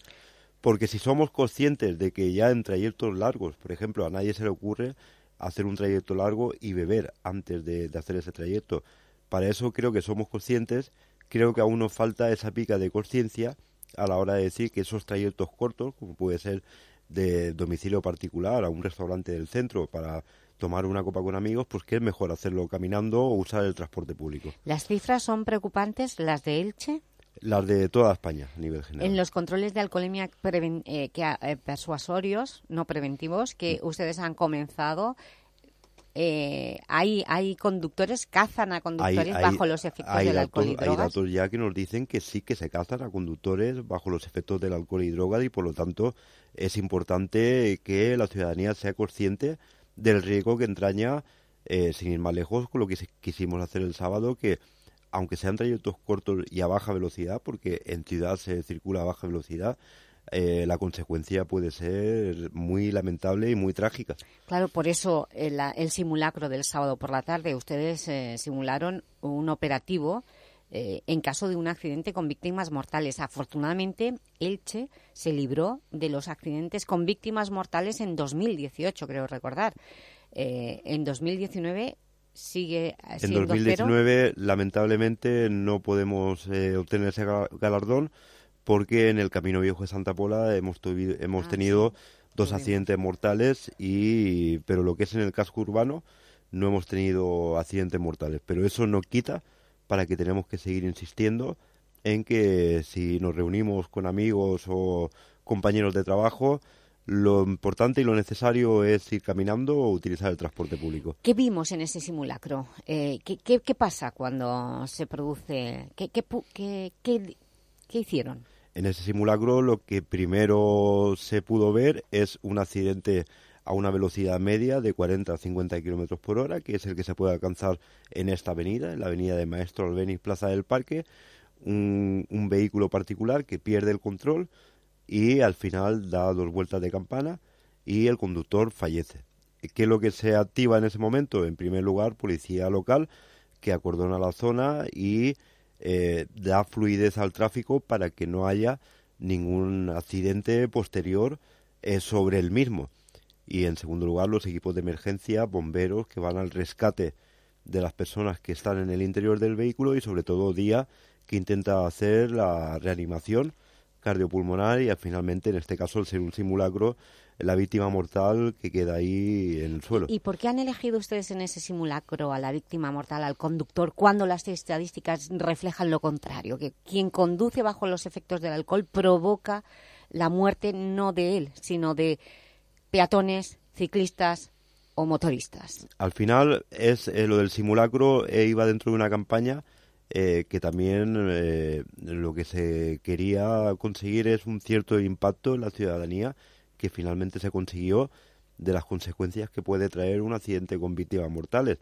Porque si somos conscientes de que ya en trayectos largos, por ejemplo, a nadie se le ocurre hacer un trayecto largo y beber antes de, hacer ese trayecto. Para eso creo que somos conscientes, creo que aún nos falta esa pica de conciencia a la hora de decir que esos trayectos cortos, como puede ser de domicilio particular a un restaurante del centro para tomar una copa con amigos, pues que es mejor hacerlo caminando o usar el transporte público. ¿Las cifras son preocupantes, las de Elche? Las de toda España, a nivel general. En los controles de alcoholemia eh, que, eh, persuasorios, no preventivos, que ustedes han comenzado, eh, hay, hay conductores, cazan a conductores bajo los efectos del alcohol y drogas. Hay datos ya que nos dicen que sí que se cazan a conductores bajo los efectos del alcohol y drogas y por lo tanto es importante que la ciudadanía sea consciente del riesgo que entraña, sin ir más lejos, con lo que quisimos hacer el sábado, que aunque sean trayectos cortos y a baja velocidad, porque en ciudad se circula a baja velocidad, eh, la consecuencia puede ser muy lamentable y muy trágica. Claro, por eso el, simulacro del sábado por la tarde, ustedes eh, simularon un operativo eh, en caso de un accidente con víctimas mortales. Afortunadamente, Elche se libró de los accidentes con víctimas mortales en 2018, creo recordar. en 2019 sigue En 2019, lamentablemente, no podemos eh, obtener ese galardón porque en el Camino Viejo de Santa Pola hemos, hemos ah, tenido dos accidentes mortales, y pero lo que es en el casco urbano no hemos tenido accidentes mortales. Pero eso no quita para que tenemos que seguir insistiendo en que si nos reunimos con amigos o compañeros de trabajo, lo importante y lo necesario es ir caminando o utilizar el transporte público. ¿Qué vimos en ese simulacro? Eh, ¿qué, pasa cuando se produce? ¿Qué, qué, hicieron? En ese simulacro lo que primero se pudo ver es un accidente a una velocidad media de 40 a 50 kilómetros por hora, que es el que se puede alcanzar en esta avenida, en la avenida de Maestro Albeniz Plaza del Parque, un, un vehículo particular que pierde el control, y al final da dos vueltas de campana y el conductor fallece. ¿Qué es lo que se activa en ese momento? En primer lugar, policía local que acordona la zona y eh, da fluidez al tráfico para que no haya ningún accidente posterior eh, sobre el mismo. Y en segundo lugar, los equipos de emergencia, bomberos que van al rescate de las personas que están en el interior del vehículo y sobre todo día que intenta hacer la reanimación cardiopulmonar y finalmente, en este caso, el ser un simulacro, la víctima mortal que queda ahí en el suelo. ¿Y por qué han elegido ustedes en ese simulacro a la víctima mortal, al conductor, cuando las estadísticas reflejan lo contrario? Que quien conduce bajo los efectos del alcohol provoca la muerte no de él, sino de peatones, ciclistas o motoristas. Al final, es eh, lo del simulacro e iba dentro de una campaña eh, que también eh, lo que se quería conseguir es un cierto impacto en la ciudadanía que finalmente se consiguió de las consecuencias que puede traer un accidente con víctimas mortales.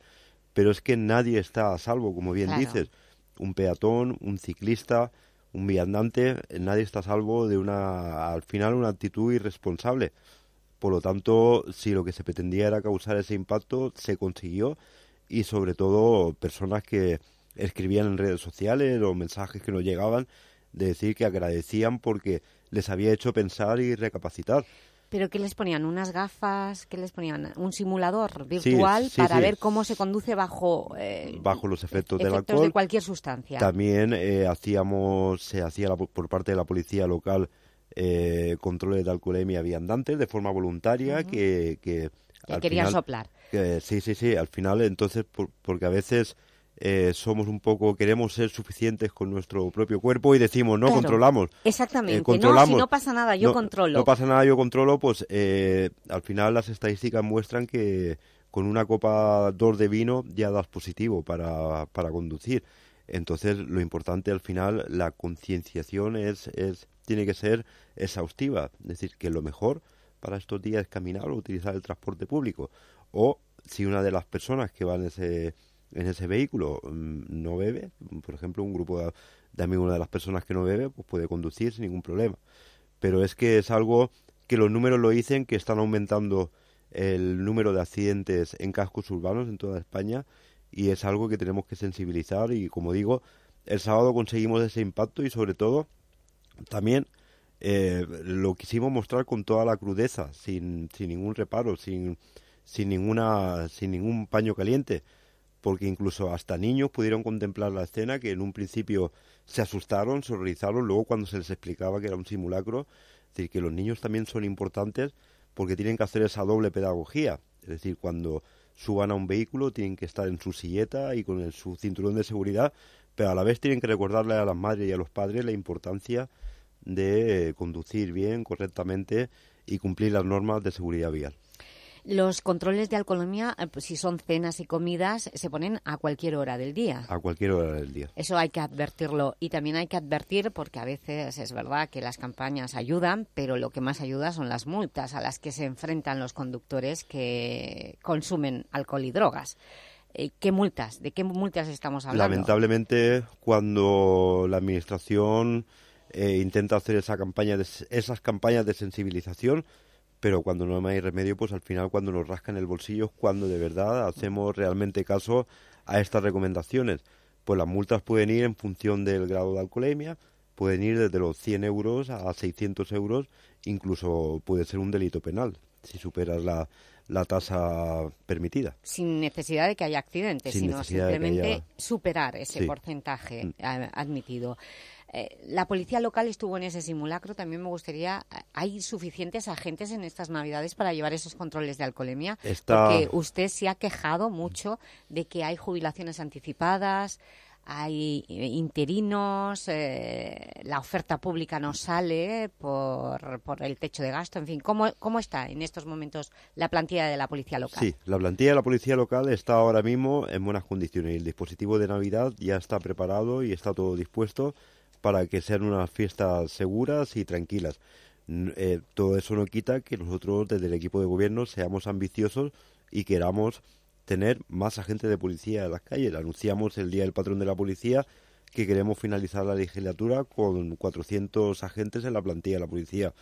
Pero es que nadie está a salvo, como bien dices. un peatón, un ciclista, un viandante, nadie está a salvo de una, al final, una actitud irresponsable. Por lo tanto, si lo que se pretendía era causar ese impacto, se consiguió y sobre todo personas que escribían en redes sociales o mensajes que nos llegaban de decir que agradecían porque les había hecho pensar y recapacitar. ¿Pero qué les ponían? ¿Unas gafas? ¿Qué les ponían? ¿Un simulador virtual para ver cómo se conduce bajo... Eh, bajo los efectos, del alcohol. de cualquier sustancia. También eh, hacíamos, se hacía por parte de la policía local eh, controles de alcoholemia viandantes de forma voluntaria que... Que, querían soplar. sí, sí, sí. Al final, entonces, porque a veces eh, somos un poco, queremos ser suficientes con nuestro propio cuerpo y decimos, no, controlamos. Exactamente, eh, no, si no pasa nada, yo controlo. No pasa nada, yo controlo, pues eh, al final las estadísticas muestran que con una copa dos de vino ya das positivo para, para conducir. Entonces, lo importante al final, la concienciación es, es, tiene que ser exhaustiva. Es decir, que lo mejor para estos días es caminar o utilizar el transporte público. O si una de las personas que van en ese en ese vehículo mm, no bebe, por ejemplo, un grupo de, amigos, una de las personas que no bebe, pues puede conducir sin ningún problema. Pero es que es algo que los números lo dicen, que están aumentando el número de accidentes en cascos urbanos en toda España y es algo que tenemos que sensibilizar y como digo, el sábado conseguimos ese impacto y sobre todo también eh, lo quisimos mostrar con toda la crudeza, sin, sin ningún reparo, sin, sin, ninguna, sin ningún paño caliente porque incluso hasta niños pudieron contemplar la escena que en un principio se asustaron, se horrorizaron, luego cuando se les explicaba que era un simulacro, es decir, que los niños también son importantes porque tienen que hacer esa doble pedagogía, es decir, cuando suban a un vehículo tienen que estar en su silleta y con su cinturón de seguridad, pero a la vez tienen que recordarle a las madres y a los padres la importancia de conducir bien, correctamente y cumplir las normas de seguridad vial. Los controles de alcoholemia, eh, pues, si son cenas y comidas, se ponen a cualquier hora del día. A cualquier hora del día. Eso hay que advertirlo. Y también hay que advertir, porque a veces es verdad que las campañas ayudan, pero lo que más ayuda son las multas a las que se enfrentan los conductores que consumen alcohol y drogas. Eh, ¿Qué multas? ¿De qué multas estamos hablando? Lamentablemente, cuando la Administración eh, intenta hacer esa campaña de, esas campañas de sensibilización, pero cuando no hay remedio, pues al final cuando nos rascan el bolsillo es cuando de verdad hacemos realmente caso a estas recomendaciones. Pues las multas pueden ir en función del grado de alcoholemia, pueden ir desde los 100 euros a 600 euros, incluso puede ser un delito penal si superas la, la tasa permitida. Sin necesidad de que haya accidentes, sino simplemente superar ese porcentaje mm. admitido. Eh, la policía local estuvo en ese simulacro. También me gustaría... ¿Hay suficientes agentes en estas Navidades para llevar esos controles de alcoholemia? Porque usted se ha quejado mucho de que hay jubilaciones anticipadas, hay interinos, eh, la oferta pública no sale por, por, el techo de gasto, en fin, ¿cómo, ¿cómo está en estos momentos la plantilla de la policía local? Sí, la plantilla de la policía local está ahora mismo en buenas condiciones el dispositivo de Navidad ya está preparado y está todo dispuesto para que sean unas fiestas seguras y tranquilas. Eh, todo eso no quita que nosotros desde el equipo de gobierno seamos ambiciosos y queramos tener más agentes de policía en las calles. Anunciamos el Día del Patrón de la Policía que queremos finalizar la legislatura con 400 agentes en la plantilla de la Policía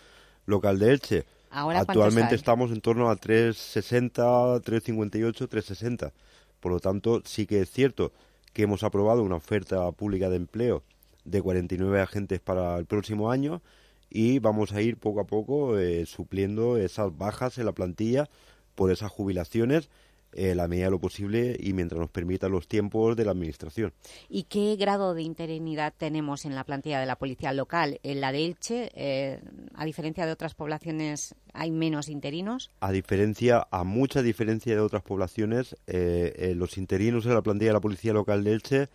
Local de Elche. Actualmente estamos en torno a 360, 358, 360. Por lo tanto, sí que es cierto que hemos aprobado una oferta pública de empleo de 49 agentes para el próximo año y vamos a ir poco a poco eh, supliendo esas bajas en la plantilla por esas jubilaciones eh, la medida de lo posible y mientras nos permitan los tiempos de la Administración. ¿Y qué grado de interinidad tenemos en la plantilla de la Policía Local? En la de Elche, eh, a diferencia de otras poblaciones, ¿hay menos interinos? A diferencia, a mucha diferencia de otras poblaciones, los interinos en la plantilla de la Policía Local de Elche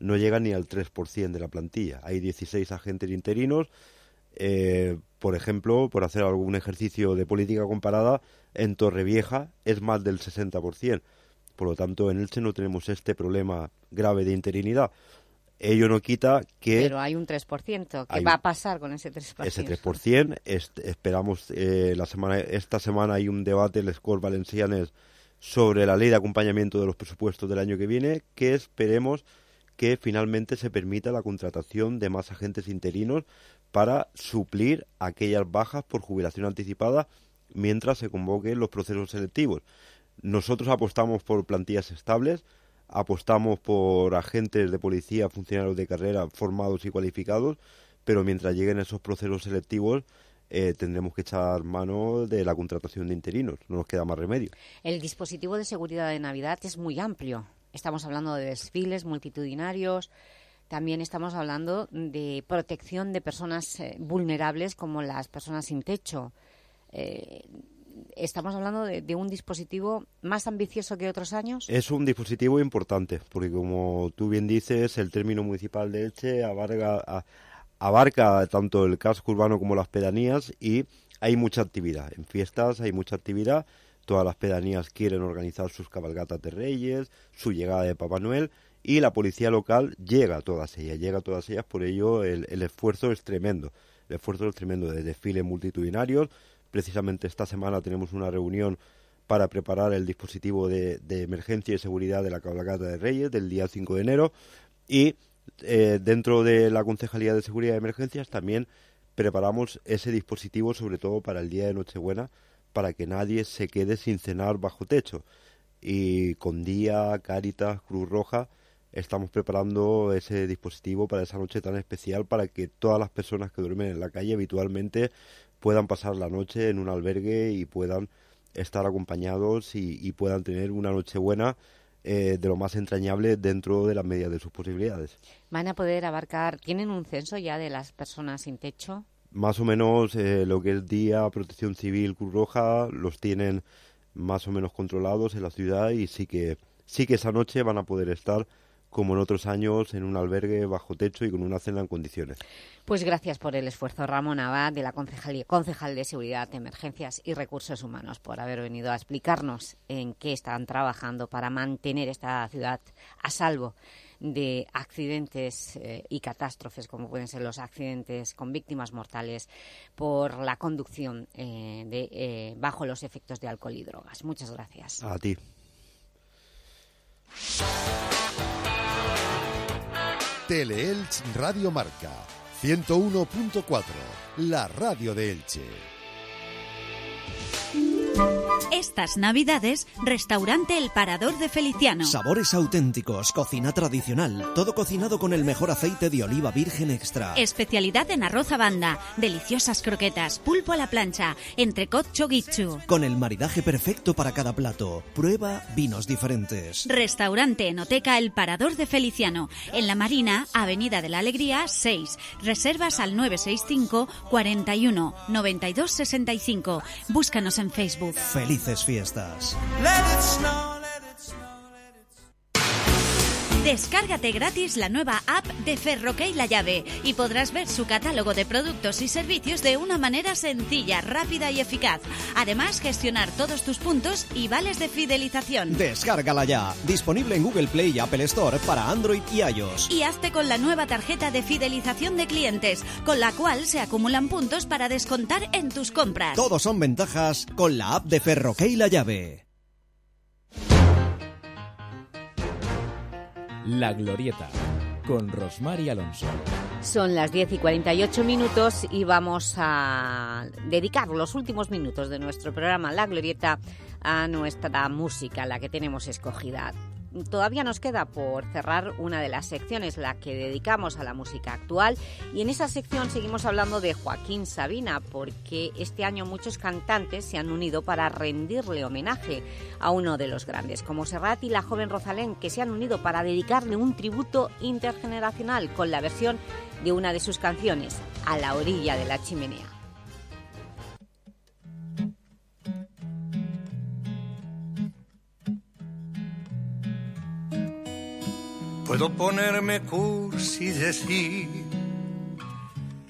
no llega ni al 3% de la plantilla. Hay 16 agentes interinos. Eh, por ejemplo, por hacer algún ejercicio de política comparada, en Torrevieja es más del 60%. Por lo tanto, en Elche no tenemos este problema grave de interinidad. Ello no quita que... Pero hay un 3%. ¿Qué va a pasar con ese 3%? Ese 3%. esperamos, eh, la semana, esta semana hay un debate en les Corts Valencianes sobre la ley de acompañamiento de los presupuestos del año que viene, que esperemos que finalmente se permita la contratación de más agentes interinos para suplir aquellas bajas por jubilación anticipada mientras se convoquen los procesos selectivos. Nosotros apostamos por plantillas estables, apostamos por agentes de policía, funcionarios de carrera formados y cualificados, pero mientras lleguen esos procesos selectivos eh, tendremos que echar mano de la contratación de interinos, no nos queda más remedio. El dispositivo de seguridad de Navidad es muy amplio. Estamos hablando de desfiles multitudinarios, también estamos hablando de protección de personas eh, vulnerables como las personas sin techo. Eh, ¿Estamos hablando de, un dispositivo más ambicioso que otros años? Es un dispositivo importante, porque como tú bien dices, el término municipal de Elche abarca tanto el casco urbano como las pedanías y hay mucha actividad. En fiestas hay mucha actividad, todas las pedanías quieren organizar sus cabalgatas de reyes, su llegada de Papá Noel y la policía local llega a todas ellas, llega a todas ellas, por ello el, esfuerzo es tremendo. El esfuerzo es tremendo de desfiles multitudinarios, Precisamente esta semana tenemos una reunión para preparar el dispositivo de, emergencia y seguridad de la cabalgata de Reyes del día 5 de enero y eh, dentro de la Concejalía de Seguridad y Emergencias también preparamos ese dispositivo sobre todo para el día de Nochebuena para que nadie se quede sin cenar bajo techo y con Día, Cáritas, Cruz Roja estamos preparando ese dispositivo para esa noche tan especial para que todas las personas que duermen en la calle habitualmente puedan pasar la noche en un albergue y puedan estar acompañados y, puedan tener una noche buena eh, de lo más entrañable dentro de las medidas de sus posibilidades. ¿Van a poder abarcar, tienen un censo ya de las personas sin techo? Más o menos eh, lo que es Día, Protección Civil, Cruz Roja, los tienen más o menos controlados en la ciudad y sí que, sí que esa noche van a poder estar como en otros años, en un albergue bajo techo y con una cena en condiciones. Pues gracias por el esfuerzo, Ramón Abad, de la Concejal de Seguridad, Emergencias y Recursos Humanos, por haber venido a explicarnos en qué están trabajando para mantener esta ciudad a salvo de accidentes eh, y catástrofes, como pueden ser los accidentes con víctimas mortales por la conducción eh, de, eh, bajo los efectos de alcohol y drogas. Muchas gracias. A ti. Teleelch Radio Marca 101.4, la radio de Elche. Estas Navidades, restaurante El Parador de Feliciano. Sabores auténticos, cocina tradicional, todo cocinado con el mejor aceite de oliva virgen extra. Especialidad en arroz a banda, deliciosas croquetas, pulpo a la plancha, entrecot chogichu. Con el maridaje perfecto para cada plato. Prueba vinos diferentes. Restaurante Enoteca El Parador de Feliciano. En La Marina, Avenida de la Alegría 6. Reservas al 965 41 92 65. Búscanos en Facebook. Felices fiestas. Descárgate gratis la nueva app de Ferroque y La Llave y podrás ver su catálogo de productos y servicios de una manera sencilla, rápida y eficaz. Además, gestionar todos tus puntos y vales de fidelización. Descárgala ya. Disponible en Google Play y Apple Store para Android y iOS. Y hazte con la nueva tarjeta de fidelización de clientes, con la cual se acumulan puntos para descontar en tus compras. Todos son ventajas con la app de Ferroque y La Llave. La Glorieta, con Rosmar y Alonso. Son las 10 y 48 minutos y vamos a dedicar los últimos minutos de nuestro programa La Glorieta a nuestra música, la que tenemos escogida todavía nos queda por cerrar una de las secciones, la que dedicamos a la música actual, y en esa sección seguimos hablando de Joaquín Sabina, porque este año muchos cantantes se han unido para rendirle homenaje a uno de los grandes, como Serrat y la joven Rosalén, que se han unido para dedicarle un tributo intergeneracional con la versión de una de sus canciones, A la orilla de la chimenea. Puedo ponerme cursi y decir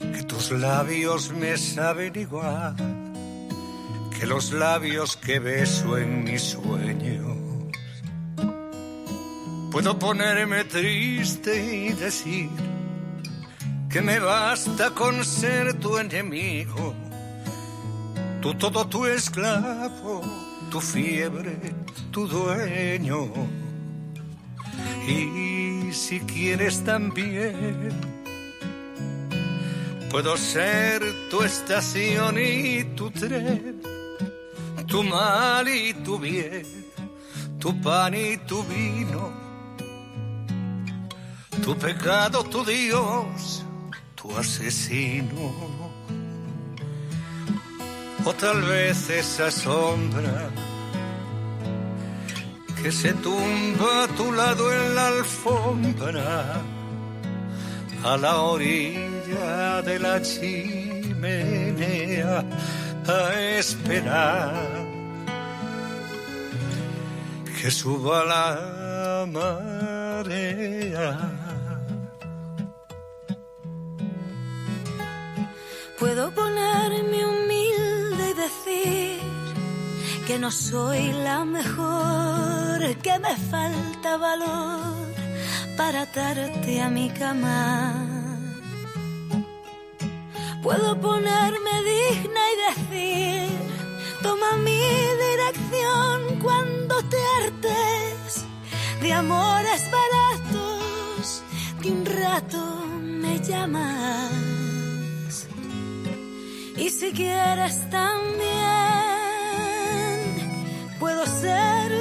que tus labios me saben igual que los labios que beso en mis sueños. Puedo ponerme triste y decir que me basta con ser tu enemigo, tu todo tu esclavo, tu fiebre, tu dueño. Y si quieres también, puedo ser tu estación y tu tren, tu mal y tu bien, tu pan y tu vino, tu pecado, tu Dios, tu asesino. O tal vez esa sombra que se tumba a tu lado en la alfombra, a la orilla de la chimenea, a esperar que suba la marea. Puedo ponerme humilde y decir que no soy la mejor, que me falta valor para atarte a mi cama. Puedo ponerme digna y decir, toma mi dirección cuando te hartes de amores baratos que un rato me llamas. Y si quieres también,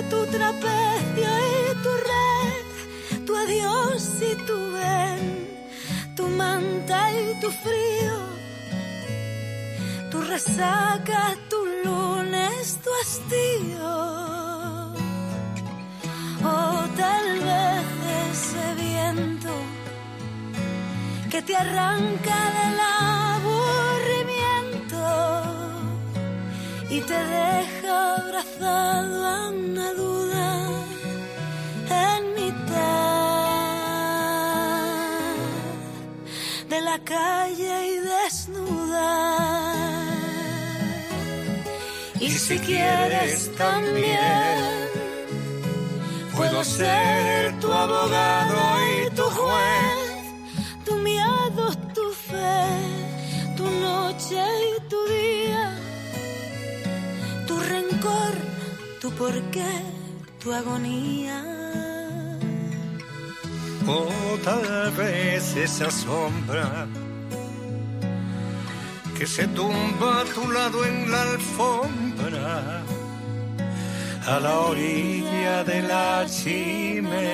tu trapecio y tu red, tu adiós y tu ven, tu manta y tu frío, tu resaca, tu lunes, tu hastío. O tal vez ese viento que te arranca del aburrimiento y te deja abrazado a una duda en mitad de la calle y desnuda. Y si quieres también, puedo ser tu abogado y tu juez, tu miedo, tu fe, tu noche y tu día tu porqué, tu agonía. O tal vez esa sombra que se tumba a tu lado en la alfombra, a la orilla de la chimenea,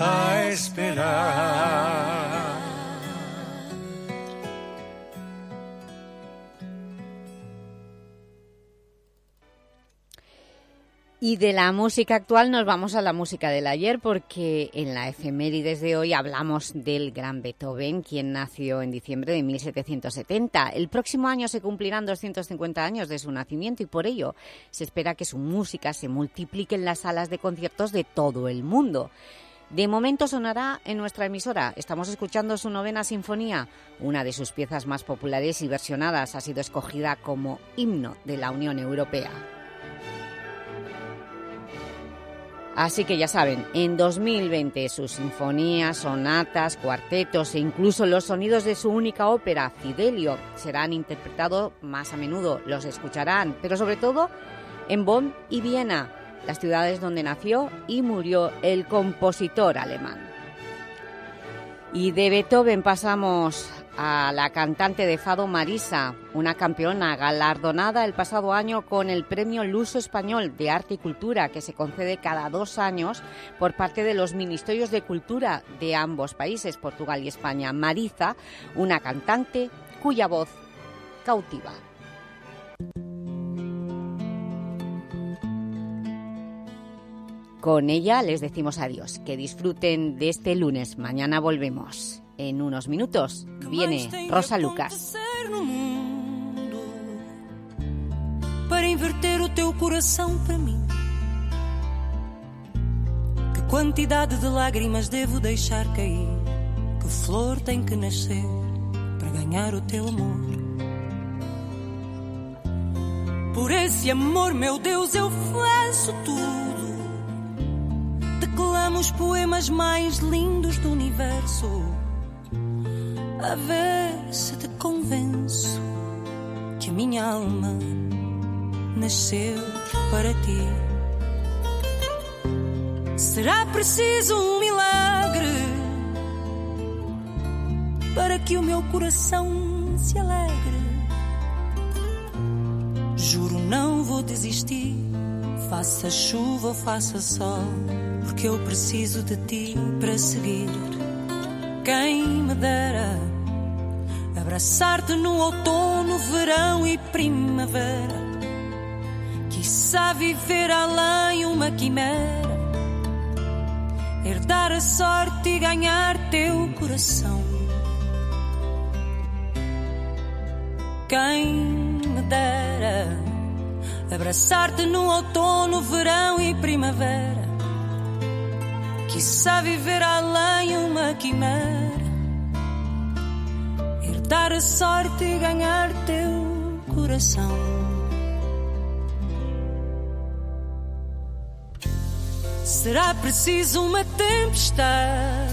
a esperar. Y de la música actual nos vamos a la música del ayer porque en la efemérides de hoy hablamos del gran Beethoven, quien nació en diciembre de 1770. El próximo año se cumplirán 250 años de su nacimiento y por ello se espera que su música se multiplique en las salas de conciertos de todo el mundo. De momento sonará en nuestra emisora. Estamos escuchando su novena sinfonía. Una de sus piezas más populares y versionadas ha sido escogida como himno de la Unión Europea. Así que ya saben, en 2020 sus sinfonías, sonatas, cuartetos e incluso los sonidos de su única ópera, Fidelio, serán interpretados más a menudo, los escucharán, pero sobre todo en Bonn y Viena, las ciudades donde nació y murió el compositor alemán. Y de Beethoven pasamos a la cantante de fado Marisa, una campeona galardonada el pasado año con el Premio Luso Español de Arte y Cultura, que se concede cada dos años por parte de los Ministerios de Cultura de ambos países, Portugal y España. Marisa, una cantante cuya voz cautiva. Con ella les decimos adiós, que disfruten de este lunes. Mañana volvemos. En unos minutos viene Rosa Lucas. Para inverter o teu coração para mim. Que quantidade de lágrimas devo deixar cair? Que flor tem que nascer para ganhar o teu amor? Por esse amor, meu Deus, eu faço tudo. Declamo os poemas mais lindos do universo a ver se te convenço que a minha alma nasceu para ti. Será preciso um milagre para que o meu coração se alegre. Juro, não vou desistir, faça chuva ou faça sol, porque eu preciso de ti para seguir. Quem me dera abraçar-te no outono, verão e primavera. Quiçá viver além uma quimera, herdar a sorte e ganhar teu coração. Quem me dera abraçar-te no outono, verão e primavera. Quiçá viver além uma quimera, herdar a sorte e ganhar teu coração. Será preciso uma tempestade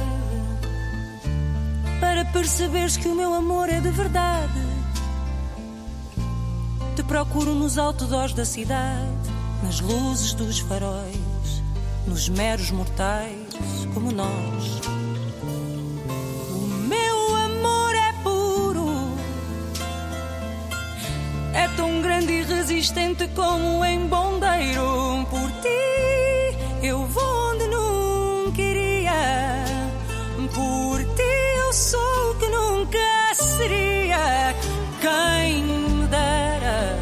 para perceberes que o meu amor é de verdade. Te procuro nos outdoors da cidade, nas luzes dos faróis, nos meros mortais como nós. O meu amor é puro, é tão grande e resistente como em bondeiro. Por ti eu vou onde nunca iria, por ti eu sou o que nunca seria. Quem me dera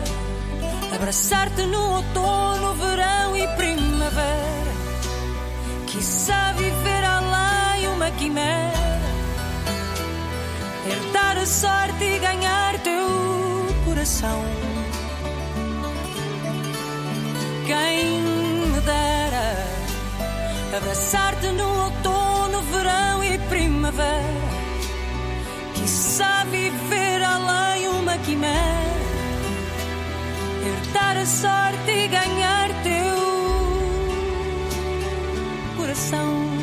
abraçar-te no outono, verão e primavera. Além uma quimera, herdar a sorte e ganhar teu coração. Quem me dera abraçar-te no outono, verão e primavera. Quiçá viver além uma quimera, herdar a sorte e ganhar teu coração.